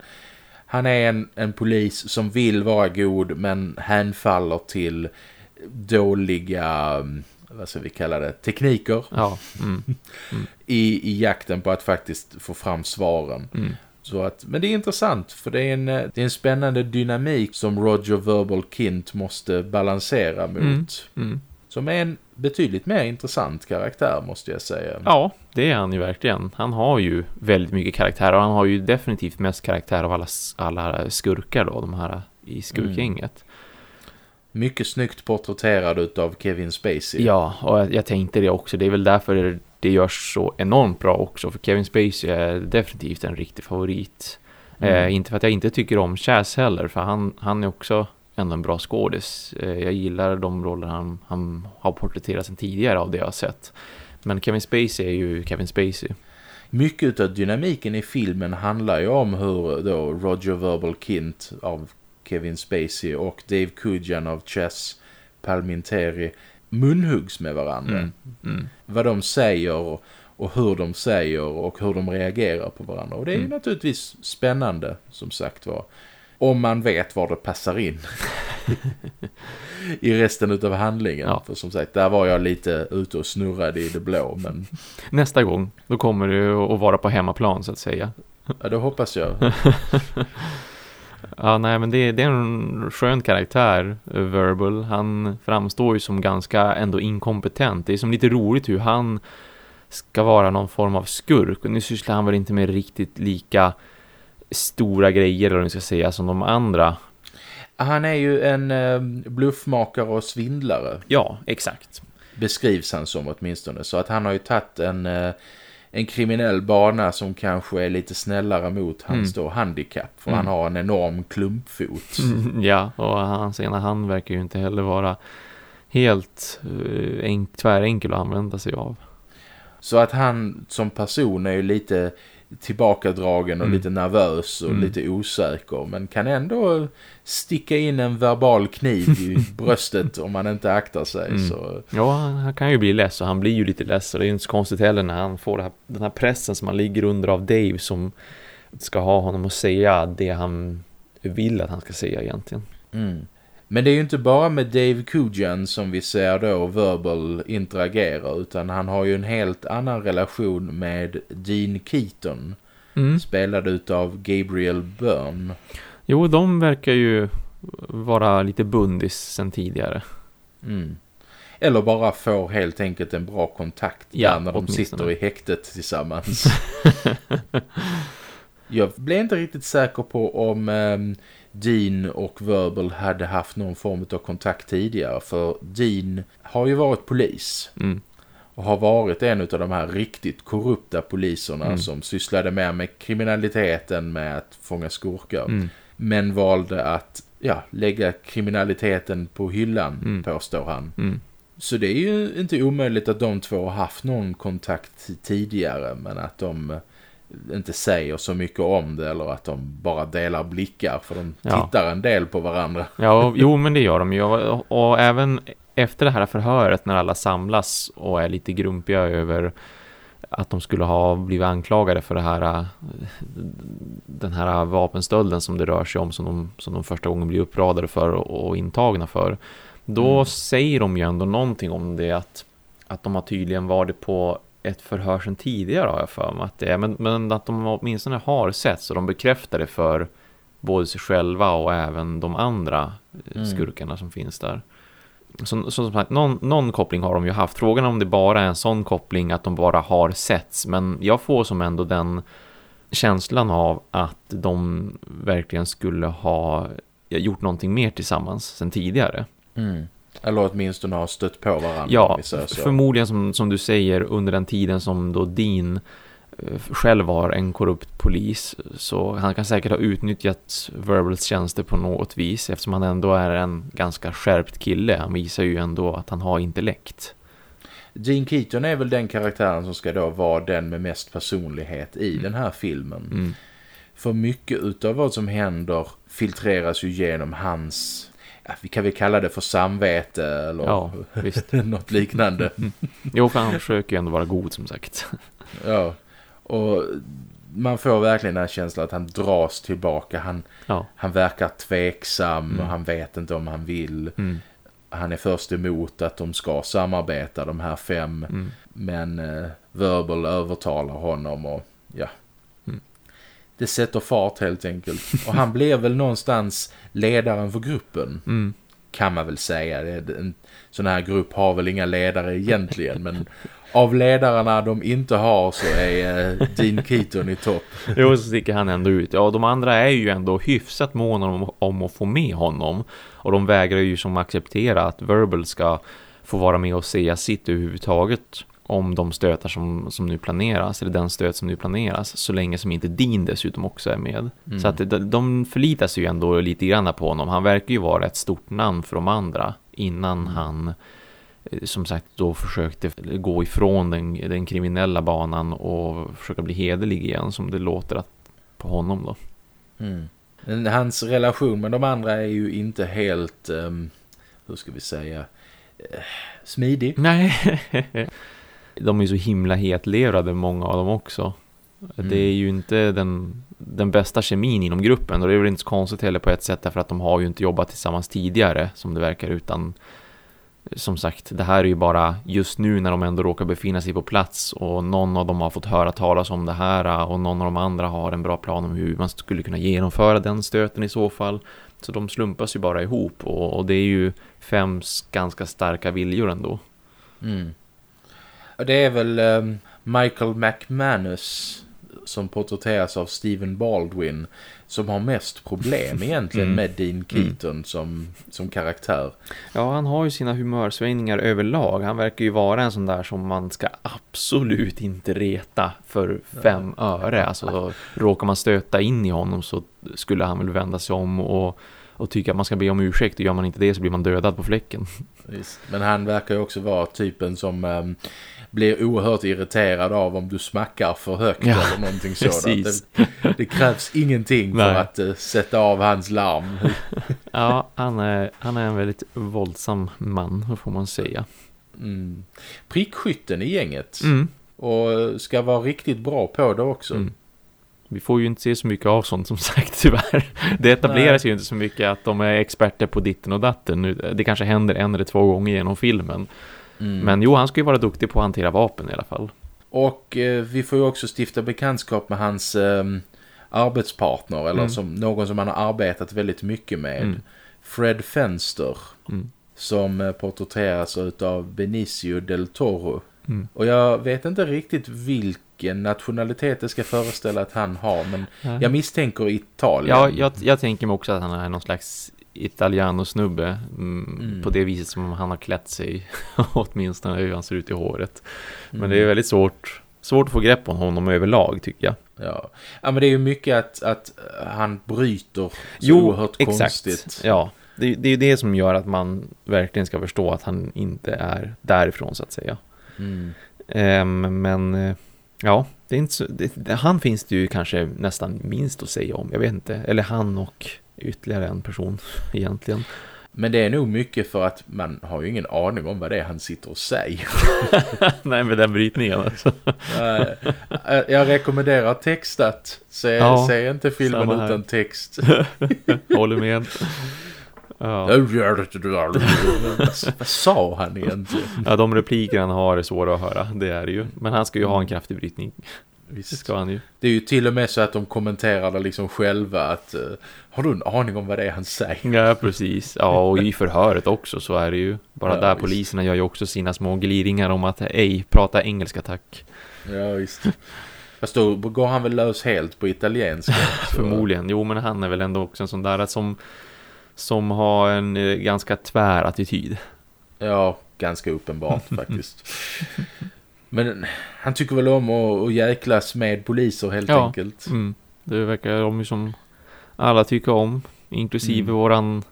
Han är en, en polis som vill vara god men hänfaller till dåliga, mm, vad ska vi kalla det, tekniker Ja, mm, i, i jakten på att faktiskt få fram svaren. mm, Så att, men det är intressant för det är, en, eh, det är en spännande dynamik som Roger Verbal Kint måste balansera mot. Mm. mm. Som är en betydligt mer intressant karaktär måste jag säga. Ja, det är han ju verkligen. Han har ju väldigt mycket karaktär och han har ju definitivt mest karaktär av alla, alla skurkar då, de här i skurkgänget. Mycket snyggt porträtterad utav Kevin Spacey. Ja, och jag, jag tänkte det också. Det är väl därför det görs så enormt bra också. För Kevin Spacey är definitivt en riktig favorit. Mm. Eh, inte för att jag inte tycker om Chaz heller, för han, han är också ändå en bra skådis. Eh, jag gillar de roller han, han har porträtterat sedan tidigare av det jag har sett. Men Kevin Spacey är ju Kevin Spacey. Mycket av dynamiken i filmen handlar ju om hur då Roger Verbal Kint av Kevin Spacey och Dave Kujan av Chess Palminteri munhuggs med varandra. Mm. Mm. Vad de säger och, och hur de säger och hur de reagerar på varandra. Och det är Mm. naturligtvis spännande som sagt var. Om man vet var det passar in. I resten utav handlingen. Ja. För som sagt, där var jag lite ute och snurrade i det blå. Men Nästa gång, då kommer det att vara på hemmaplan så att säga. ja, det hoppas jag. Ja, nej, men det, det är en skön karaktär, Verbal. Han framstår ju som ganska ändå inkompetent. Det är som lite roligt hur han ska vara någon form av skurk. Och nu sysslar han väl inte med riktigt lika stora grejer, eller vad man ska säga, som de andra. Han är ju en eh, bluffmakare och svindlare. Ja, exakt. Beskrivs han som åtminstone. Så att han har ju tagit en, eh, en kriminell bana som kanske är lite snällare mot hans då handikapp. För Mm. han har en enorm klumpfot. ja, och hans ena hand verkar ju inte heller vara helt uh, enk, tvärenkel att använda sig av. Så att han som person är ju lite tillbakadragen och Mm. lite nervös och Mm. lite osäker. Men kan ändå sticka in en verbal kniv i bröstet om man inte aktar sig. Mm. Så, Ja, han, kan ju bli less och han blir ju lite less och det är ju inte så konstigt heller när han får här, den här pressen som han ligger under av Dave som ska ha honom att säga det han vill att han ska säga egentligen. mm. Men det är ju inte bara med Dave Kujan som vi ser då Verbal interagera utan han har ju en helt annan relation med Dean Keaton. Mm. Spelad utav Gabriel Byrne. Jo, de verkar ju vara lite bundis sen tidigare. Mm. Eller bara får helt enkelt en bra kontakt Ja, när de sitter i häktet tillsammans. Jag blev inte riktigt säker på om ehm, Dean och Verbal hade haft någon form av kontakt tidigare. För Dean har ju varit polis. Mm. Och har varit en av de här riktigt korrupta poliserna Mm. som sysslade mer med kriminaliteten med att fånga skurkar. Mm. Men valde att ja, lägga kriminaliteten på hyllan, Mm. påstår han. Mm. Så det är ju inte omöjligt att de två har haft någon kontakt tidigare men att de inte säger så mycket om det eller att de bara delar blickar för de Ja. tittar en del på varandra. Ja, jo, men det gör de ju. Och, och även efter det här förhöret när alla samlas och är lite grumpiga över att de skulle ha blivit anklagade för det här eh, den här vapenstölden som det rör sig om som de, som de första gången blir uppradade för och, och intagna för. Då Mm. säger de ju ändå någonting om det att, att de har tydligen varit på ett förhör sedan tidigare har jag för mig att det är. Men, men att de åtminstone har sett så de bekräftar det för både sig själva och även de andra Mm. skurkarna som finns där. Så, så som sagt, någon, någon koppling har de ju haft. Frågan är om det bara är en sån koppling att de bara har setts. Men jag får som ändå den känslan av att de verkligen skulle ha gjort någonting mer tillsammans sen tidigare. Mm. Eller åtminstone har stött på varandra. Ja, förmodligen som, som du säger under den tiden som då Dean eh, själv var en korrupt polis. Så han kan säkert ha utnyttjat Verbals tjänster på något vis eftersom han ändå är en ganska skärpt kille. Han visar ju ändå att han har intellekt. Gene Keaton är väl den karaktären som ska då vara den med mest personlighet i den här filmen. Mm. För mycket utav vad som händer filtreras ju genom hans, vi kan väl kalla det för samvete eller Ja, något liknande. Jo, för han försöker ju ändå vara god som sagt. ja. Och man får verkligen den här känslan att han dras tillbaka. Han, Ja. han verkar tveksam Mm. och han vet inte om han vill. Mm. Han är först emot att de ska samarbeta, de här fem. Mm. Men eh, Verbal övertalar honom och ja. Det sätter fart helt enkelt. Och han blir väl någonstans ledaren för gruppen. Mm. Kan man väl säga. En sån här grupp har väl inga ledare egentligen. Men av ledarna de inte har så är eh, Dean Keaton i topp. Jo, så sticker han ändå ut. Ja, de andra är ju ändå hyfsat måna om, om att få med honom. Och de vägrar ju som acceptera att Verbal ska få vara med och säga sitt överhuvudtaget om de stötar som, som nu planeras, eller den stöt som nu planeras, så länge som inte Dean dessutom också är med. Mm. Så att de, förlitar sig ju ändå lite grann på honom. Han verkar ju vara ett stort namn för de andra innan han eh, som sagt då försökte gå ifrån den, den kriminella banan och försöka bli hederlig igen som det låter att, på honom då. Mm. Hans relation med de andra är ju inte helt, ehm, hur ska vi säga, eh, smidig. Nej. de är ju så himla hetlevrade många av dem också. Mm. Det är ju inte den, den bästa kemin inom gruppen och det är väl inte så konstigt heller på ett sätt därför att de har ju inte jobbat tillsammans tidigare som det verkar utan som sagt, det här är ju bara just nu när de ändå råkar befinna sig på plats och någon av dem har fått höra talas om det här och någon av de andra har en bra plan om hur man skulle kunna genomföra den stöten i så fall. Så de slumpas ju bara ihop och, och det är ju fem ganska starka viljor ändå. Mm. Och det är väl ehm, Michael McManus som porträtteras av Stephen Baldwin som har mest problem egentligen Mm. med Dean Keaton som, som karaktär. Ja, han har ju sina humörsvängningar överlag. Han verkar ju vara en sån där som man ska absolut inte reta för fem öre. Alltså, råkar man stöta in i honom så skulle han väl vända sig om och, och tycka att man ska be om ursäkt. Och gör man inte det så blir man dödad på fläcken. Visst. Men han verkar ju också vara typen som ehm, blir oerhört irriterad av om du smackar för högt Ja, eller någonting sådant. Det, det krävs ingenting för Nej. att eh, sätta av hans larm. Ja, han är, han är en väldigt våldsam man, får man säga. Mm. Prickskytten i gänget. Mm. Och ska vara riktigt bra på det också. Mm. Vi får ju inte se så mycket av sånt som sagt tyvärr. Det etableras ju inte så mycket att de är experter på ditten och datten. Nu- Det kanske händer en eller två gånger genom filmen. Mm. Men jo, han ska ju vara duktig på att hantera vapen i alla fall. Och eh, vi får ju också stifta bekantskap med hans ehm, arbetspartner. Eller Mm. som någon som han har arbetat väldigt mycket med. Mm. Fred Fenster. Mm. Som eh, porträtteras av Benicio del Toro. Mm. Och jag vet inte riktigt vilken nationalitet det ska föreställa att han har. Men jag misstänker Italien. Ja, jag, jag tänker mig också att han är någon slags italiano-snubbe. Mm, Mm. På det viset som han har klätt sig. Åtminstone hur han ser ut i håret. Men Mm. det är väldigt svårt, svårt att få grepp om honom överlag tycker jag. Ja. ja, men det är ju mycket att, att eh, han bryter så oerhört konstigt. Ja, det, det är ju det som gör att man verkligen ska förstå att han inte är därifrån så att säga. Mm. Ehm, men eh, ja, det är inte så, det, han finns det ju kanske nästan minst att säga om. Jag vet inte. Eller han och ytterligare en person egentligen. Men det är nog mycket för att man har ju ingen aning om vad det är han sitter och säger. Nej, med den brytningen alltså. Eh, jag rekommenderar textat. Se, Ja, se inte filmen utan text. Håller med. Ja. Vad sa han egentligen? ja, de repliker han har är svåra att höra. Det är det ju. Men han ska ju ha en kraftig brytning. Visst. Det ska han ju. Det är ju till och med så att de kommenterar det liksom själva att uh, har du en aning om vad det är han säger? Ja, precis. Ja, och i förhöret också så är det ju. Bara Ja, där visst. poliserna gör ju också sina små gliringar om att ej prata engelska tack. Ja, visst. Fast då går han väl lös helt på italienska. Förmodligen. Jo, men han är väl ändå också en sån där som, som har en eh, ganska tvär attityd. Ja, ganska uppenbart faktiskt. Men han tycker väl om att, att jäklas med poliser helt Ja. enkelt. Mm. Det verkar de som alla tycker om. Inklusive Mm. våran,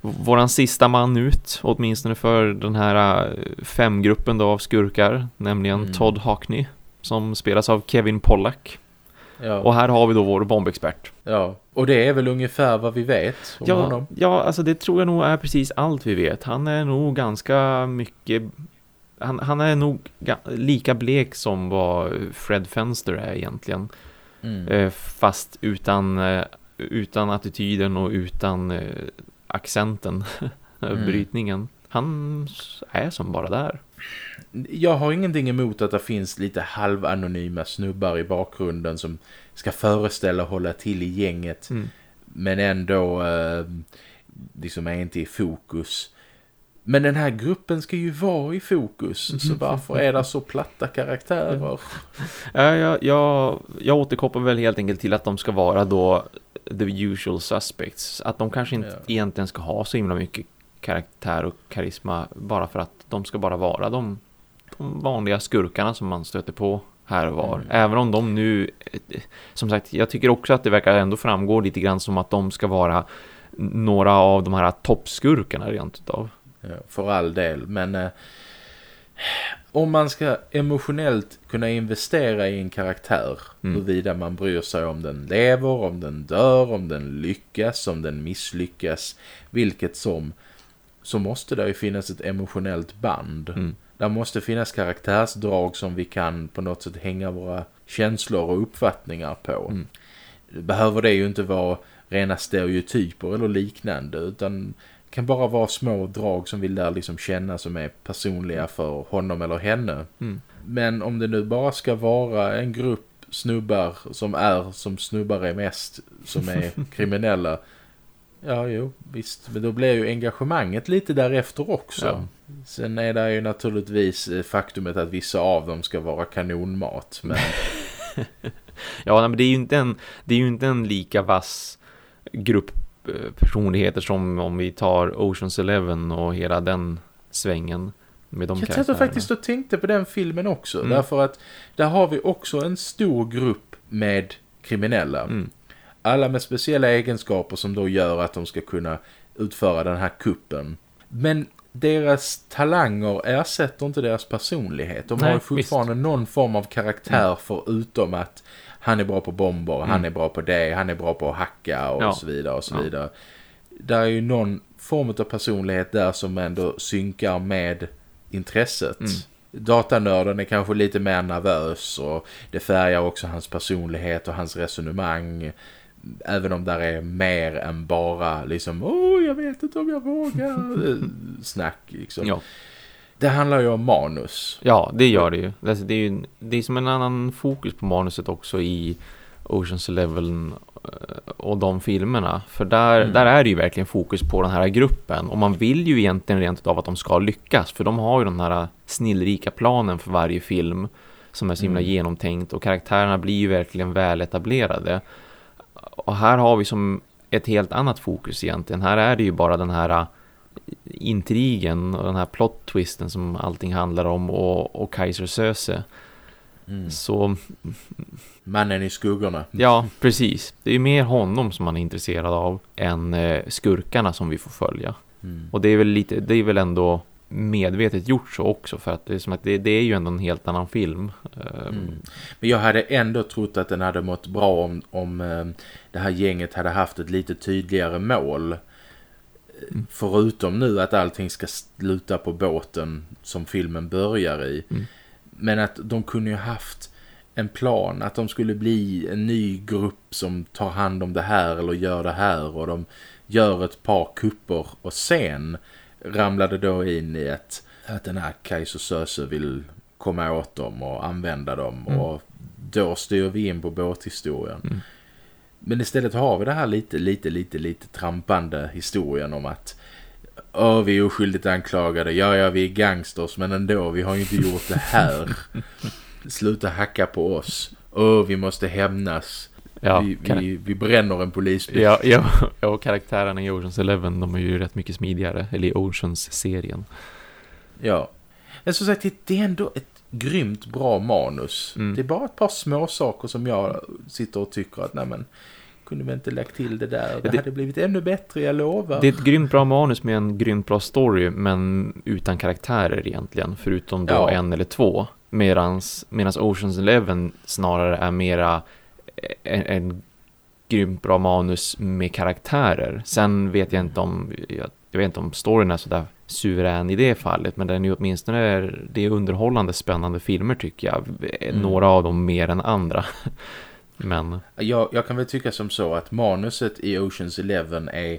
våran sista man ut. Åtminstone för den här eh, femgruppen då av skurkar. Nämligen Mm. Todd Hockney. Som spelas av Kevin Pollack. Ja, Och här har vi då vår bombexpert. ja. och det är väl ungefär vad vi vet om Ja, honom. ja, alltså det tror jag nog är precis allt vi vet. Han är nog ganska mycket... Han, han är nog lika blek som vad Fred Fenster är egentligen. Mm. Eh, fast utan, eh, utan attityden och utan eh, accenten, Mm. brytningen. Han är som bara där. Jag har ingenting emot att det finns lite halvanonyma snubbar i bakgrunden som ska föreställa hålla till i gänget. Mm. Men ändå liksom är inte i fokus. Men den här gruppen ska ju vara i fokus. Så varför är det så platta karaktärer? Ja, jag, jag, jag återkopplar väl helt enkelt till att de ska vara då the usual suspects. Att de kanske inte Ja. egentligen ska ha så himla mycket karaktär och karisma bara för att de ska bara vara de, de vanliga skurkarna som man stöter på här och var. Mm. Även om de nu, som sagt, jag tycker också att det verkar ändå framgå lite grann som att de ska vara några av de här toppskurkarna rent utav. Ja, för all del. Men eh, om man ska emotionellt kunna investera i en karaktär, Mm. huruvida man bryr sig om den lever, om den dör, om den lyckas, om den misslyckas, vilket som, så måste det ju finnas ett emotionellt band. Mm. Det måste finnas karaktärsdrag som vi kan på något sätt hänga våra känslor och uppfattningar på. Mm. Behöver det ju inte vara rena stereotyper eller liknande utan kan bara vara små drag som vi lär liksom känna som är personliga för honom eller henne. Mm. Men om det nu bara ska vara en grupp snubbar som är som snubbar är mest som är kriminella. Ja, jo, visst. Men då blir ju engagemanget lite därefter också. Ja. Sen är det ju naturligtvis eh, faktumet att vissa av dem ska vara kanonmat. Men Ja, men det är ju inte en, det är ju inte en lika vass grupp personligheter som om vi tar Oceans Eleven och hela den svängen med de jag satt karaktärerna. faktiskt och tänkte på den filmen också. Mm. Därför att där har vi också en stor grupp med kriminella. Mm. Alla med speciella egenskaper som då gör att de ska kunna utföra den här kuppen. Men deras talanger ersätter inte deras personlighet. De Nej, har ju fortfarande någon form av karaktär förutom att han är bra på bomber, han Mm. är bra på det, han är bra på att hacka och Ja. så vidare och så Ja. vidare. Där är ju någon form av personlighet där som ändå synkar med intresset. Mm. Datanörden är kanske lite mer nervös och det färgar också hans personlighet och hans resonemang. Även om där är mer än bara liksom Åh, jag vet inte om jag vågar snack liksom. Ja. Det handlar ju om manus. ja, det gör det ju. Alltså, det är ju det är som en annan fokus på manuset också i Oceans Eleven eh, och de filmerna. För där, Mm. där är det ju verkligen fokus på den här gruppen. Och man vill ju egentligen rent av att de ska lyckas. För de har ju den här snillrika planen för varje film. Som är så himla Mm. genomtänkt. Och karaktärerna blir ju verkligen väl etablerade. Och här har vi som ett helt annat fokus egentligen. Här är det ju bara den här intrigen och den här plot-twisten som allting handlar om och, och Kaiser Söze. Mm. Så Mannen i skuggorna. ja, precis. Det är ju mer honom som man är intresserad av än eh, skurkarna som vi får följa. Mm. Och det är väl lite, det är väl ändå medvetet gjort så också för att det är som att det, det är ju ändå en helt annan film. Eh, Mm. Men jag hade ändå trott att den hade mått bra om, om eh, det här gänget hade haft ett lite tydligare mål. Mm. Förutom nu att allting ska sluta på båten som filmen börjar i. Mm. Men att de kunde ju haft en plan. Att de skulle bli en ny grupp som tar hand om det här eller gör det här. Och de gör ett par kupper och sen ramlade då in i ett, att den här Kaiser Söze vill komma åt dem och använda dem. Mm. Och då styr vi in på båthistorien. Mm. Men istället har vi det här lite, lite, lite, lite trampande historien om att Åh, vi är oskyldigt anklagade. Ja, ja, vi är gangsters, men ändå, vi har ju inte gjort det här. Sluta hacka på oss. Åh, vi måste hämnas. Ja, vi, vi, vi bränner en polisbil. Ja, ja, ja, och karaktärerna i Oceans Eleven, de är ju rätt mycket smidigare. Eller i Oceans-serien. Ja. Men som sagt, det- det är ändå ett grymt bra manus. Mm. Det är bara ett par små saker som jag sitter och tycker att, nej men, kunde vi inte lagt till det där? Det, det- hade blivit ännu bättre, jag lovar. Det är ett grymt bra manus med en grymt bra story, men utan karaktärer egentligen. Förutom då Ja. en eller två. Medans, medans Oceans Eleven snarare är mera en, en grymt bra manus med karaktärer. Sen vet jag inte om, jag, jag vet inte om storyn är sådär suverän i det fallet, men den är ju åtminstone, det är underhållande spännande filmer tycker jag. Mm. Några av dem mer än andra. Men, Jag, jag kan väl tycka som så att manuset i Oceans Eleven är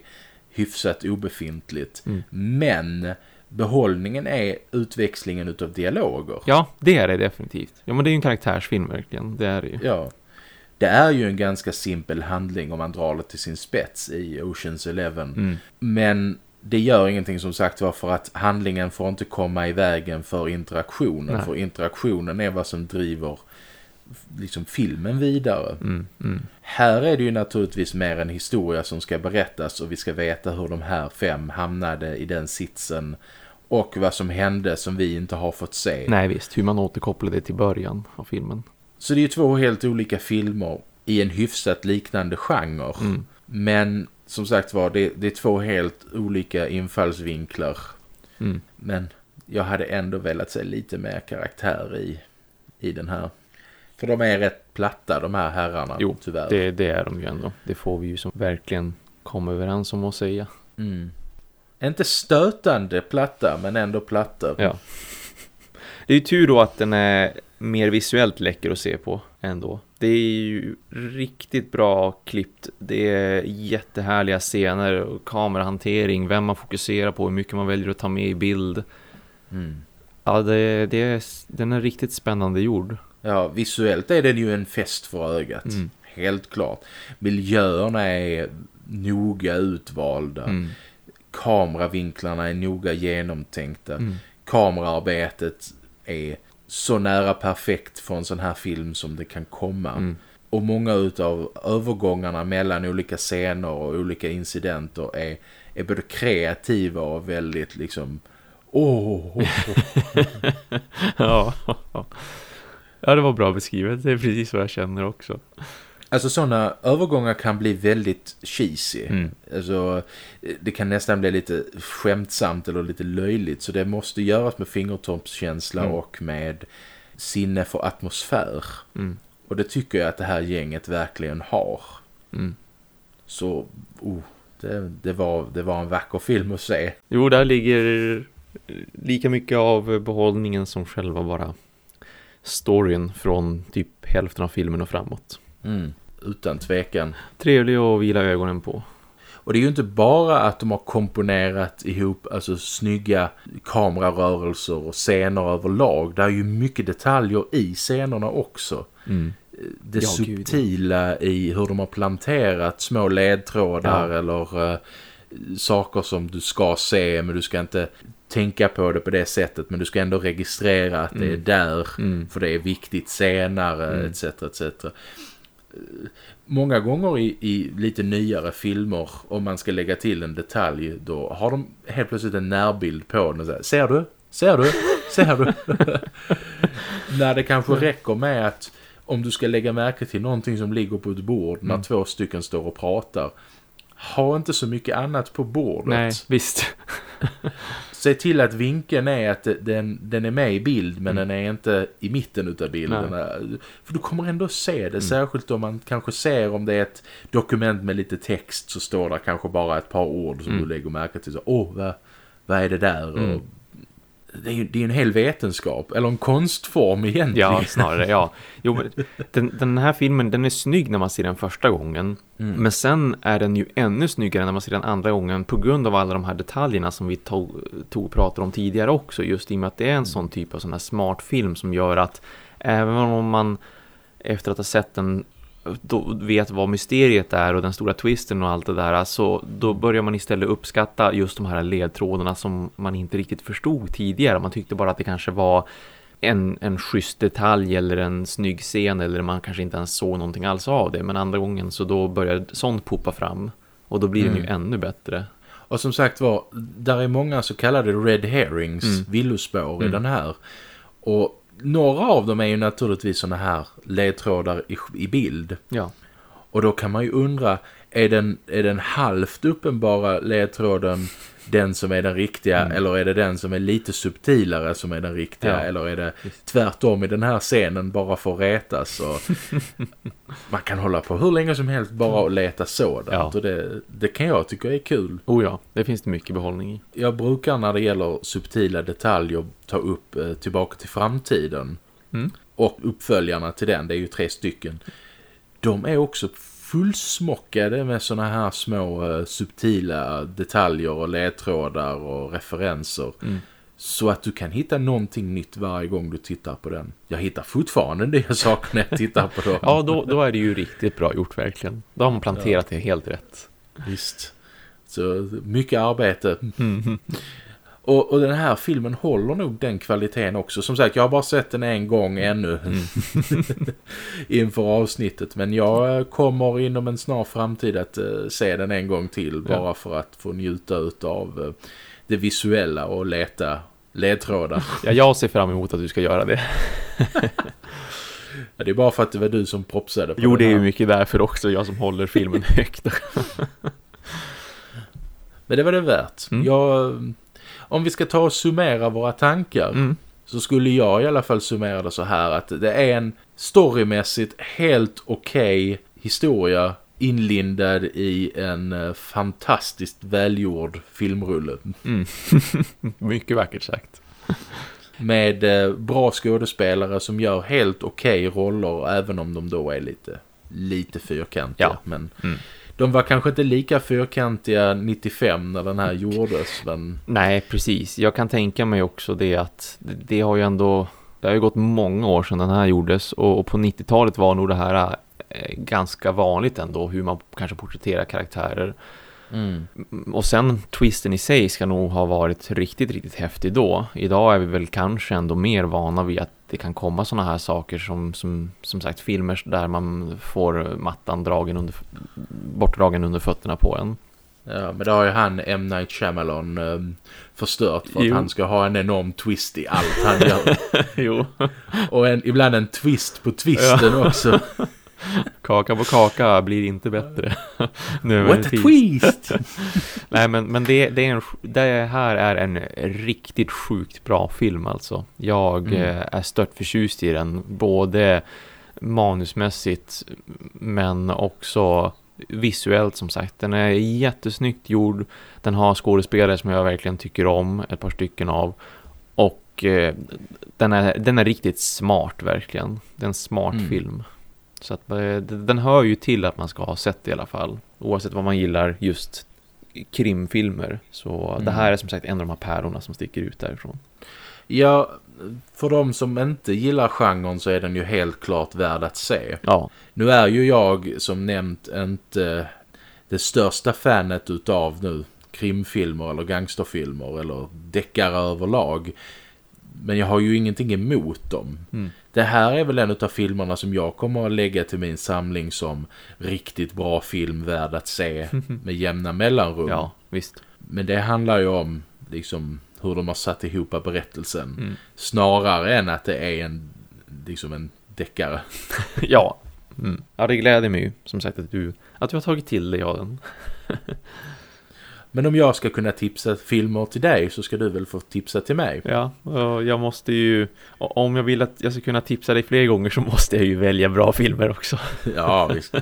hyfsat obefintligt. Mm. Men behållningen är utväxlingen utav dialoger. ja, det är det definitivt. Ja, men det är ju en karaktärsfilm verkligen, det är det ju. Ja. Det är ju en ganska simpel handling om man drar det till sin spets i Oceans Eleven. Mm. Men det gör ingenting som sagt var för att handlingen får inte komma i vägen för interaktionen. Nej. För interaktionen är vad som driver liksom filmen vidare. Mm, mm. Här är det ju naturligtvis mer en historia som ska berättas och vi ska veta hur de här fem hamnade i den sitsen och vad som hände som vi inte har fått se. Nej visst, hur man återkopplade till början av filmen. Så det är ju två helt olika filmer i en hyfsat liknande genre. Mm. Men som sagt var, det, det är två helt olika infallsvinklar. Mm. Men jag hade ändå velat se lite mer karaktär i, i den här. För de är rätt platta de här herrarna, Jo, tyvärr. Det, det är de ju ändå. Det får vi ju som verkligen komma överens om att säga. Mm. Inte stötande platta, men ändå platta. Ja. Det är ju tur då att den är mer visuellt läcker att se på ändå. Det är ju riktigt bra klippt. Det är jättehärliga scener och kamerahantering, vem man fokuserar på, hur mycket man väljer att ta med i bild. Mm. Ja, det, det är, den är riktigt spännande gjord. Ja, visuellt är den ju en fest för ögat. Mm. Helt klart. Miljöerna är noga utvalda. Mm. Kameravinklarna är noga genomtänkta. Mm. Kameraarbetet är så nära perfekt för en sån här film som det kan komma. Mm. Och många utav övergångarna mellan olika scener och olika incidenter är, är både kreativa och väldigt liksom Åh, Ja. ja, det var bra beskrivet. Det är precis vad jag känner också. Alltså sådana övergångar kan bli väldigt cheesy. Mm. Alltså, det kan nästan bli lite skämtsamt eller lite löjligt. Så det måste göras med fingertoppskänsla Mm. och med sinne för atmosfär. Mm. Och det tycker jag att det här gänget verkligen har. Mm. Så, oh, det, det, var, det var en vacker film att se. Jo, där ligger lika mycket av behållningen som själva bara storyn från typ hälften av filmen och framåt. Mm, utan tvekan. Trevlig att vila ögonen på. Och det är ju inte bara att de har komponerat ihop alltså snygga kamerarörelser och scener överlag. Det är ju mycket detaljer i scenerna också. Mm. Det Ja, gud, subtila i hur de har planterat små ledtrådar Ja. eller eh, saker som du ska se men du ska inte tänka på det på det sättet men du ska ändå registrera att det är Mm. där Mm. för det är viktigt senare Mm. etc. etc. Många gånger i, i lite nyare filmer om man ska lägga till en detalj då har de helt plötsligt en närbild på den och säger Ser du? Ser du? Ser du? när det kanske räcker med att om du ska lägga märke till någonting som ligger på ett bord när Mm. två stycken står och pratar ha inte så mycket annat på bordet. Nej, visst. Se till att vinkeln är att den, den är med i bild men Mm. den är inte i mitten utav bilden. För du kommer ändå se det, särskilt om man kanske ser om det är ett dokument med lite text så står där kanske bara ett par ord som Mm. du lägger märke till. Åh, vad, vad är det där? Mm. Och, det är ju det är en hel vetenskap, eller en konstform egentligen. Ja, snarare, ja. Jo, den, den här filmen, den är snygg när man ser den första gången. Mm. Men sen är den ju ännu snyggare när man ser den andra gången på grund av alla de här detaljerna som vi tog, tog pratade om tidigare också. Just i och med att det är en sån typ av sån här smart film som gör att även om man efter att ha sett den vet vad mysteriet är och den stora twisten och allt det där så då börjar man istället uppskatta just de här ledtrådarna som man inte riktigt förstod tidigare. Man tyckte bara att det kanske var en, en schysst detalj eller en snygg scen eller man kanske inte ens såg någonting alls av det. Men andra gången så då börjar sånt poppa fram och då blir mm. den ju ännu bättre. Och som sagt var, där är många så kallade red herrings, mm. villospår i mm. den här. Och några av dem är ju naturligtvis sådana här ledtrådar i, i bild. Ja. Och då kan man ju undra, är den, är den halvt uppenbara ledtråden den som är den riktiga mm. eller är det den som är lite subtilare som är den riktiga ja. eller är det tvärtom i den här scenen bara för att retas och man kan hålla på hur länge som helst bara att leta sådant ja. och det, det kan jag tycka är kul. Oh ja, det finns det mycket behållning i. Jag brukar när det gäller subtila detaljer ta upp eh, tillbaka till framtiden mm. och uppföljarna till den, det är ju tre stycken. De är också fullsmockade med såna här små uh, subtila detaljer och ledtrådar och referenser. Mm. Så att du kan hitta någonting nytt varje gång du tittar på den. Jag hittar fortfarande nya saker när jag tittar på dem. ja, då, då är det ju riktigt bra gjort verkligen. Då har man planterat ja. det helt rätt. Visst. Så mycket arbete. Mm. Och, och, den här filmen håller nog den kvaliteten också. Som sagt, jag har bara sett den en gång ännu mm. inför avsnittet. Men jag kommer inom en snar framtid att uh, se den en gång till. Bara ja. för att få njuta av uh, det visuella och leta ledtrådar. ja, jag ser fram emot att du ska göra det. ja, det är bara för att det var du som propsade på Jo, det är ju mycket därför också. Jag som håller filmen högt. Men det var det värt. Mm. Jag om vi ska ta och summera våra tankar mm. så skulle jag i alla fall summera det så här att det är en storymässigt helt okej okay historia inlindad i en eh, fantastiskt välgjord filmrulle. Mm. Mycket vackert sagt. Med eh, bra skådespelare som gör helt okej okay roller även om de då är lite, lite fyrkantiga. Ja. Men mm de var kanske inte lika fyrkantiga 95 när den här gjordes. Men... Nej, precis. Jag kan tänka mig också det att det, har ju ändå... Det har ju gått många år sedan den här gjordes och, på 90-talet var nog det här eh, ganska vanligt ändå hur man kanske porträtterar karaktärer. Mm. Och sen twisten i sig ska nog ha varit riktigt, riktigt häftig då. Idag är vi väl kanske ändå mer vana vid att det kan komma sådana här saker som, som, som sagt filmer där man får mattan dragen under, bortdragen under fötterna på en. Ja, men det har ju han M. Night Shyamalan eh, förstört för att jo. han ska ha en enorm twist i allt han gör. jo. Och en, ibland en twist på twisten ja. också. Kaka på kaka blir inte bättre. What a twist! Nej, men, men det, det, är en, det här är en riktigt sjukt bra film alltså. Jag mm. Eh, är stört förtjust i den. Både manusmässigt men också visuellt som sagt. Den är jättesnyggt gjord. Den har skådespelare som jag verkligen tycker om. Ett par stycken av. Och eh, den, är, den är riktigt smart verkligen. Det är en smart mm. film. Så att eh, den hör ju till att man ska ha sett i alla fall. Oavsett vad man gillar just krimfilmer. Så mm. det här är som sagt en av de här pärorna som sticker ut därifrån. Ja, för de som inte gillar genren så är den ju helt klart värd att se. Ja. Nu är ju jag som nämnt inte det största fanet utav nu krimfilmer eller gangsterfilmer eller deckare överlag. Men jag har ju ingenting emot dem. Mm. Det här är väl en av filmerna som jag kommer att lägga till min samling som riktigt bra film värd att se med jämna mellanrum. Ja, visst. Men det handlar ju om liksom hur de har satt ihop berättelsen. Mm. Snarare än att det är en, liksom en deckare. ja. Mm. ja, det gläder mig ju som sagt att du, att du har tagit till dig av den. Men om jag ska kunna tipsa filmer till dig så ska du väl få tipsa till mig. Ja, jag måste ju... Om jag vill att jag ska kunna tipsa dig fler gånger så måste jag ju välja bra filmer också. Ja, visst.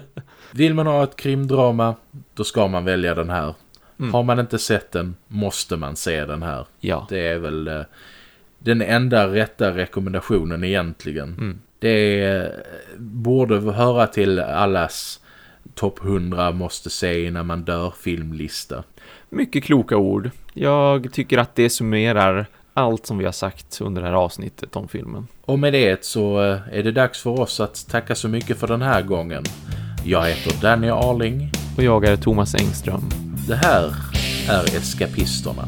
Vill man ha ett krimdrama, då ska man välja den här. Mm. Har man inte sett den, måste man se den här. Ja. Det är väl eh, den enda rätta rekommendationen egentligen. Mm. Det är, borde höra till allas topp 100 måste se när man dör filmlista. Mycket kloka ord. Jag tycker att det summerar allt som vi har sagt under det här avsnittet om filmen. Och med det så eh, är det dags för oss att tacka så mycket för den här gången. Jag heter Danny Arling. Och jag är Thomas Engström. Det här är Eskapisterna.